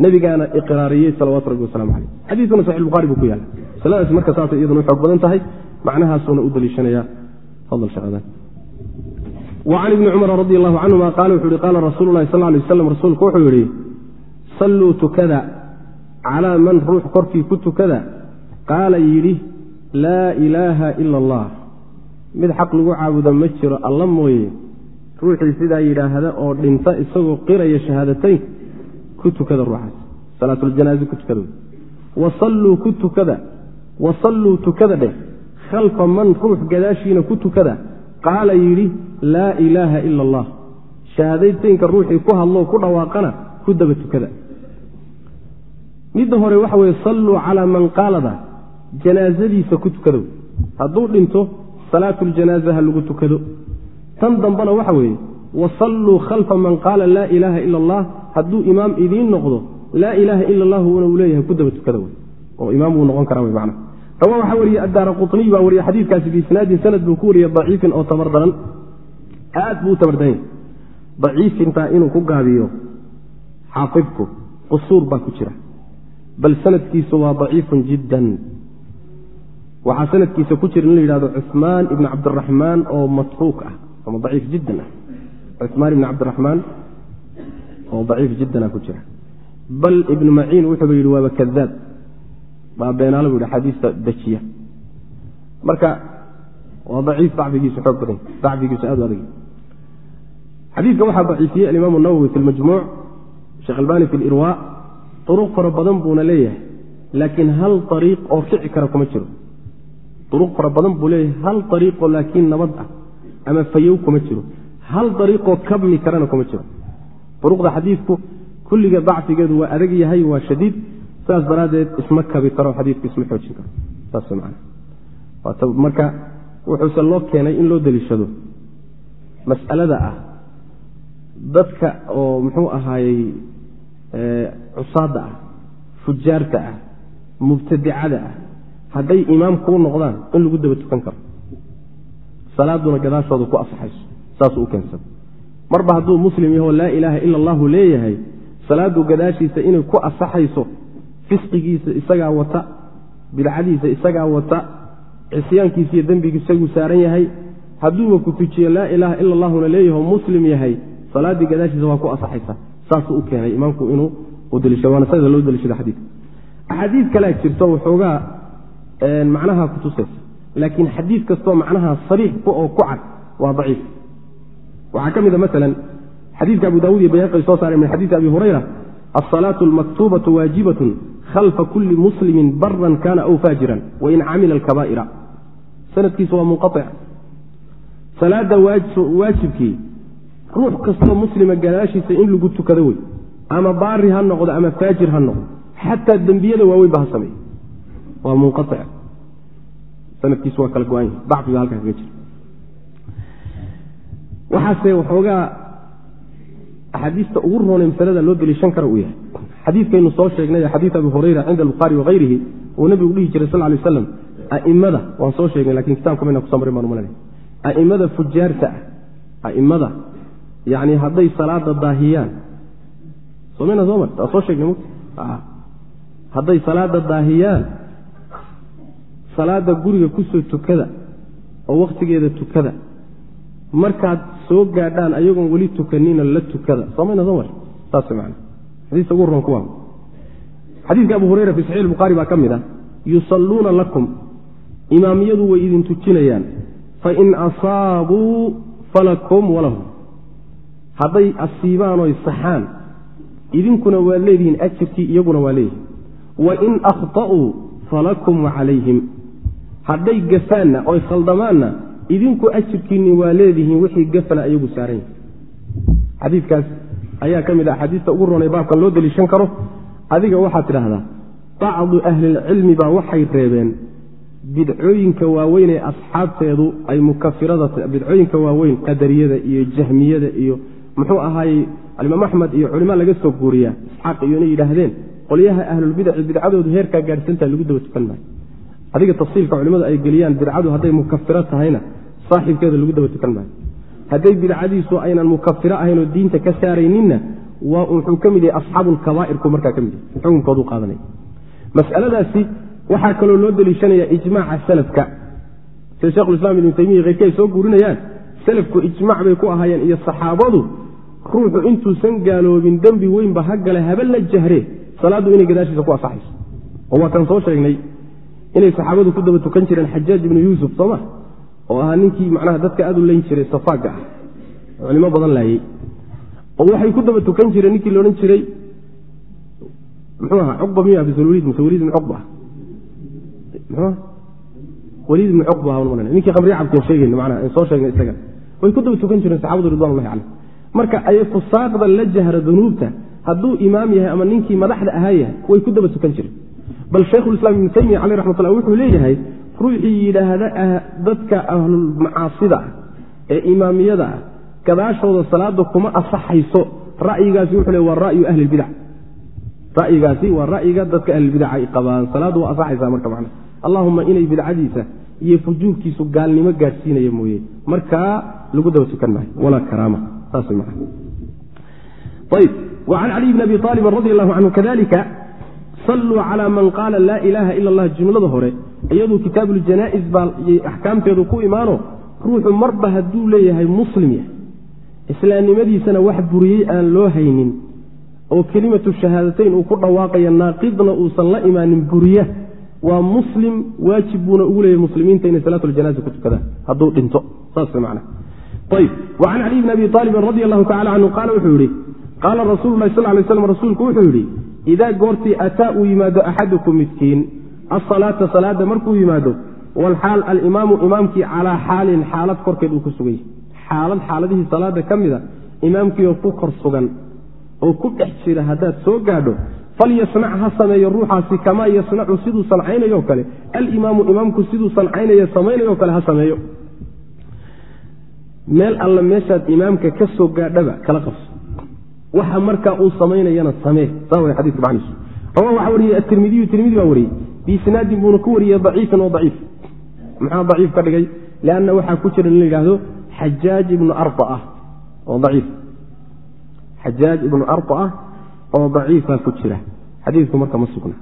Nebigaana iqraariyey salawaatu rabbi waslamu caleyh xadiidkuna saxi buhari buu ku yaalla. Masaladaas marka saasay iyaduna u xoog badan tahay macnahaasuuna u daliishanaya fadl shacdaan wacan ibni cumar radi allahu canhuma qaala wuxuu yihi qaala rasuulu sal lay waslam rasuulku wuxuu yidhi salluu tukada calaa man ruux korkii ku tukada qaala yidhi laa ilaaha ila allah mid xaq lagu caabuda ma jiro alla mooye. Ruuxii sidaa yidhaahda oo dhinta isagoo qiraya shahaadateynka ku tukada ruuxaas. Salaatuljanaaze ku tukada. Wasalluu ku tukada. Wasalluu tukada dheh. Khalfa man ruux gadaashiina ku tukada. Qaala yidhi laa ilaaha ila allah shahaadateynka ruuxii ku hadloo ku dhawaaqana ku daba tukada. Midda hore waxa weye salluu calaa man qaalada janaasadiisa ku tukado. Hadduu dhinto salaatuljanaaza ha lagu tukado. Tan dambena waxa weeye wasalluu khalfa man qaala laa ilaaha ila allah hadduu imaam idiin noqdo laa ilaaha ila allahuna uu leeyahay ku daba tukada oo imaam wuu noqon karaa wey macna. Rawa waxaa wariyey addaara quطniy baa wariyey xadiidkaasi biisnaadin sanad buu ku wariyey daciifin oo tabardaran. Aad buu u tabardaran yahy daciifintaa inuu ku gaabiyo xaafidku qusuur baa ku jira. Bal sanadkiisu waa daciifun jiddan waxaa sanadkiisa ku jira in la yidhahdo cuثmaan ibn cabdiraxmaan oo matruuk ah ama daciif jiddan ah. Cuثmaan ibn cabdiraxmaan oo daciif jiddana ku jira. Bal ibnu maciin wuxuuba yidhi waaba kadaab baa beenaala bu yidhi xadiista dejiya marka waa daciif dacfigiisu xoog badan dacfigiisu aad u adag xadiidka waxaa daciifiyey alimaam nawowi fi lmajmuuc sheekh albani fi lirwa uruq fara badan buuna leeyahay laakiin hal ariiq oo kici kara kuma jiro uruq fara badan buu leeyahay hal ariiqoo laakiin nabad ah ama fayow kuma jiro. Hal ariiqoo kabmi karana kuma jiro. Uruqda xadiidku kulliga dacfigeedu waa adag yahay waa shadiid. Saas daraaddeed isma kabi karo xadiidku isma xoojin karo. Saas man marka wuxuuse loo keenay in loo deliishado. Mas'alada ah dadka oo muxuu ahaayey cusaadda ah fujaarta ah mubtadicada ah hadday imaam kuu noqdaan in lagu daba tukan karo. Salaaduna gadaashooda ku asaxayso saasuu u keensada marba hadduu muslim yahoo laa ilaaha ila allahu leeyahay salaadu gadaashiisa inay ku asaxayso fisqigiisa isagaa wata bidcadiisa isagaa wata cisyaankiisa iyo dembiga isaguu saaran yahay hadduuba ku tujiyo laa ilaaha ila allahuna leeyaho muslim yahay salaaddii gadaashiisa waa ku asaxaysa saasuu u keenay imaamku inuu waana sida loo daliishada xadiidka. Axaadiid kalea jirto waxoogaa macnaha kutusaysa laakiin xadiid kastoo macnaha sariix oo ku cad waa daciif. Waxaa ka mid a masalan xadiidka abu daawud iyo bayhaqi soo saareen min xadiidi abi hurayra asalaatu almaktuubatu waajibatun khalfa kulli muslimin baran kana aw faajiran wain camila alkabaa'ira. Sanadkiisu waa munqaic salaada waajibkii ruux kastoo muslima gadaashiisa in lagu tukado wey ama baari ha noqdo ama faajir ha noqdo xataa dembiyada waaweyn ba ha sameey waa munqaic sanadkiisu waa kala go-anya dacfiga halkaa kaga jira waxaase waxoogaa axaadiista ugu roonay masalada loo deliishan kara uu yahay. Xadiidkaynu soo sheegnay xadiid abi hurayra cinda albukhaari wakayrihi uu nabigu dhihi jiray sal lay aslam aimada waan soo sheegnay laakiin kitabka mayna kuso marin baan umalanay aimada fujaarta ah. Aimada yani hadday salaada daahiyaan. Somayna soo marta waa soo sheegnay m hadday salaada daahiyaan salaada guriga ku soo tukada oo wakhtigeeda tukada. Markaad soo gaadhaan ayagoon weli tukanina la tukada. Xadiidka abu hurayra fi saxix buhaari baa ka mid ah. Yusalluuna lakum. Imaamiyadu way idin tujinayaan. Fain asaabuu falakum walahum hadday asiibaan oy saxaan idinkuna waa leedihiin ajirkii iyaguna waa leeyihiin wain akhta'uu falakum wacalayhim hadday gafaanna oy khaldamaanna idinku ajirkiinni waa leedihiin wixii gafana iyagu saaran yahay xadiidkaas ayaa ka mid ah axaadiista ugu ronay baabkan loo deliishan karo. Adiga waxaad tidhaahdaa bacdu ahlilcilmi baa waxay reebeen bidcooyinka waaweyn ee asxaabteedu ay mukafirada bidcooyinka waaweyn qadariyada iyo jahmiyada iyo muxuu ahaayey alimaam axmed iyo culima laga soo guuriyaa isxaaq iyo inay yidhaahdeen qolyaha ahlulbidaci bidcadoodu heerkaa gaadhsantaha lagu daba tukan maayo adiga tafsiilka culimmadu ay geliyaan bidcadu hadday mukafiro tahayna saaxibkeeda lagu daba tukan maayo hadday bidcadiisu aynan mukafiro ahaynoo diinta ka saarayninna waa wuxuu ka mid yahay asxaabulkabaa'irku markaa ka mid yahay. Xukunkoodu qaadanaya masaladaasi waxaa kaloo loo deliishanaya ijmaaca salafka. Sida shekhulislaam ibnu taymiya keyrkii ay soo guurinayaan salafku ijmac bay ku ahaayeen iyo saxaabadu ruuxu intuusan gaaloobin dembi weynba ha gale haba la jahre salaaddu inay gadaashiisa ku asaxayso. Oo waa kan soo sheegnay inay saxaabadu ku daba tukan jireen xajaaj ibnu yuusuf sooma oo ahaa ninkii macnaha dadka aad u leyn jiray safaaga ah. Culimo badan laayey oo waxay ku daba tukan jireen ninkii laodhan jiray muxuu ahaa cuqba miya bise waliid mise waliid ibn cuqba. Muxuu waliid ibn cuqba ninkii khamriya cabkian sheegayna macnaha soo sheegnay isaga. Way ku daba tukan jireen saxabadu ridwanullahi caleyh. Marka ay fusaaqda la jahra dunuubta hadduu imaam yahay ama ninkii madaxda ahaa yahay way ku daba tukan jireen bal shaykhulislaam ibnu taymiya caleyh raxmatullah wuxuu leeyahay ruuxii yidhaahda dadka ahlulmacaasida ah ee imaamiyada ah gadaashooda salaada kuma asaxayso. Ra'yigaasi wuxuu le waa ra'yu ahli lbidac ra'yigaasi waa ra'yiga dadka ahlilbidaca ay qabaan. Salaaddu waa asaxaysaa marka macna. Allahuma inay bidcadiisa iyo fujuurkiisu gaalnimo gaadhsiinaya mooye. Markaa lagu daba tukan maayo. Walaa karaama. Saas man ayb wa can caliy bni abi aalibin radi allahu canhu kadalika salluu calaa man qaala laa ilaaha ila allah jumlada hore iyaduu kitaabuljanaa'is baa axkaamteedu ku imaano ruuxu marba hadduu leeyahay muslim yahay islaamnimadiisana wax buriyey aan loo haynin oo kelimatu shahaadateyn uu ku dhawaaqaya naaqidna uusan la imaanin buriya waa muslim waajib buuna ugu leeyahay muslimiinta inay salaatuljanaaza ku tukadaan hadduu dhinto saas man ayb wa can caliy bni abi aalibin radi allahu tacala canhu qaala wuxuu yihi qaala rasuulu sal lay slam rasuulku wuxuu yidhi idaa goortii ataa uu yimaado axadukum midkiin asalaata salaada markuu yimaado walxaal alimaamu imaamkii calaa xaalin xaalad korkeed uu ku sugan yahy xaalad xaaladihii salaada ka mida imaamkiioo ku kor sugan oo ku dhex jira haddaad soo gaadho falyasnac ha sameeyo ruuxaasi kamaa yasnacu siduu sancaynayo kale alimaamu imaamku siduu sancaynayo samaynayo kale ha sameeyo meel alla meeshaad imaamka ka soo gaadhaba kala qabso waxa markaa uu samaynayana samee. Saa way xadika macniisu rawa waxaa wariyey atirmidiyu tirmidi baa wariyey biisnaadin buuna ku wariyey daciifan oo daciif. Maxaa daciif ka dhigay? Lianna waxaa ku jira in la yidhaahdo xajaaj ibnu arba ah oo daciif. Xajaaj ibnu arba ah oo daciifaa ku jira. Xadiidku marka ma sugna.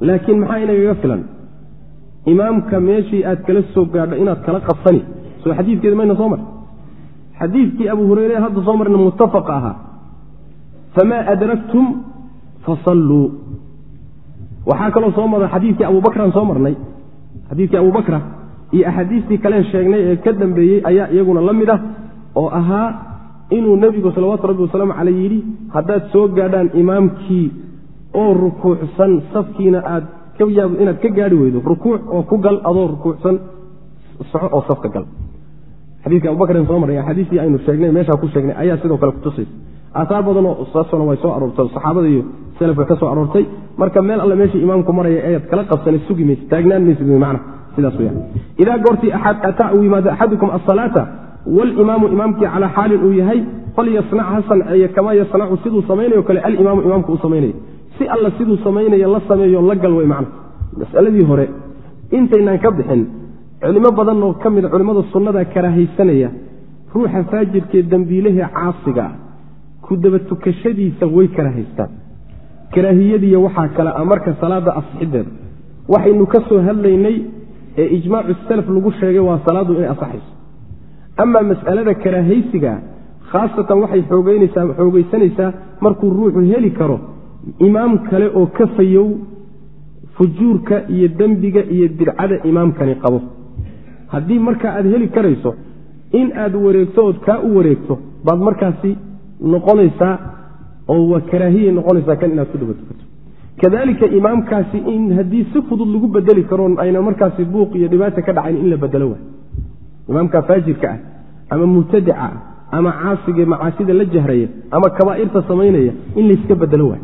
Laakiin maxaa inagaga filan? Imaamka meeshii aad kala soo gaadho inaad kala qabsani. Soo xadiidkeeda mayna soo mar xadiidkii abu hureyre hadda soo marna muttafaqa ahaa famaa adraktum fasalluu. Waxaa kaloo soo mara xadiidkii abubakran soo marnay. Xadiidkii abubakra iyo axaadiistii kaleen sheegnay ee ka dambeeyey ayaa iyaguna la mid ah oo ahaa inuu nebigu salawaatu rabbi wasalaamu caleyh yidhi haddaad soo gaadhaan imaamkii oo rukuucsan safkiina aad inaad ka gaadhi weydo rukuuc oo ku gal adoo rukuucsan soco oo safka gal xadiiska abubakrin soo marray axaadiistii aynu sheegnay meeshaa ku sheegnay ayaa sidoo kale kutusaysa aaaar badanoo saasona way soo aroortay saxaabada iyo selafka ka soo aroortay. Marka meel alle meeshii imaamku maraya ayaad kala qabsanay sugi mayse taagnaan maysid man sidaas weyaan idaa goortii ataa uu yimaado axadukum asalaata walimaamu imaamkii calaa xaalin uu yahay falyasnac ha sanceeye kamaa yasnacu siduu samaynayo kale alimaamu imaamku uu samaynayo si alla siduu samaynayo la sameeyo la gal wey macna. Masaladii hore intaynaan ka bixin culimo badan oo ka mida culimmada sunnada karaahaysanaya ruuxa faajirkee dembiilahee caasiga ah ku daba tukashadiisa way karahaystaan karaahiyadiiy waxaa kale a marka salaada asxideeda waxaynu ka soo hadlaynay ee ijmaacu salaf lagu sheegay waa salaadu inay asaxayso. Amaa mas'alada karaahaysigaa khaasatan waxay xoogaysanaysaa markuu ruuxu heli karo imaam kale oo ka fayow fujuurka iyo dembiga iyo bidcada imaamkani qabo haddii marka aad heli karayso in aad wareegto ood kaa u wareegto baad markaasi noqonaysaa oo waa karaahiyay noqonaysaa kan inaad ku daba tukato kadalika imaamkaasi in haddii si fudud lagu bedeli karo ayna markaasi buuq iyo dhibaata ka dhacayn in la bedelo waay. Imaamka faajirka ah ama mubtadica ah ama caasiga macaasida la jahraya ama kabaa'irta samaynaya in layska bedelo waay.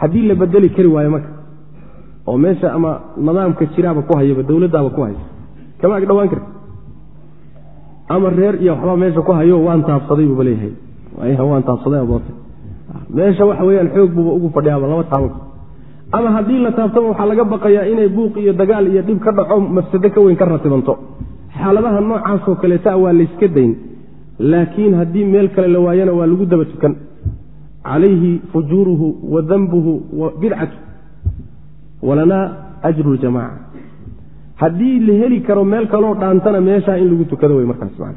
Haddii la bedeli kari waayo marka oo meesha ama nidaamka jiraaba ku hayaba dowladdaaba ku haysa kama ag dhawaan karta ama reer iyo waxbaa meesha ku hayo waan taabsaday buuba leeyahay. Waan taabsaday aboota meesha waxa weyaan xoog buuba ugu fadhiyaaba lama taaban ama haddii la taabtaba waxaa laga baqayaa inay buuq iyo dagaal iyo dhib ka dhaco mafsado ka weyn ka ratibanto. Xaaladaha noocaasoo kaleeta waa layska dayn. Laakiin haddii meel kale la waayana waa lagu daba tukan. Calayhi fujuuruhu wa danbuhu wa bidcatu. Walanaa ajru ljamaca haddii la heli karo meel kaloo dhaantana meeshaa in lagu tukado wey markaas man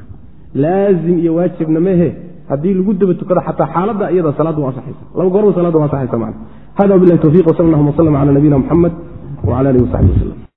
laazim iyo waajibna mehe haddii lagu daba tukado xataa xaaladda iyada salaadda waa asaxaysa laba goorba salaadda waa asaxaysa man hada wabilahi towfiq wsal allahuma wslm cala nabiyina muxamed wcala alihi wasaxbi waslm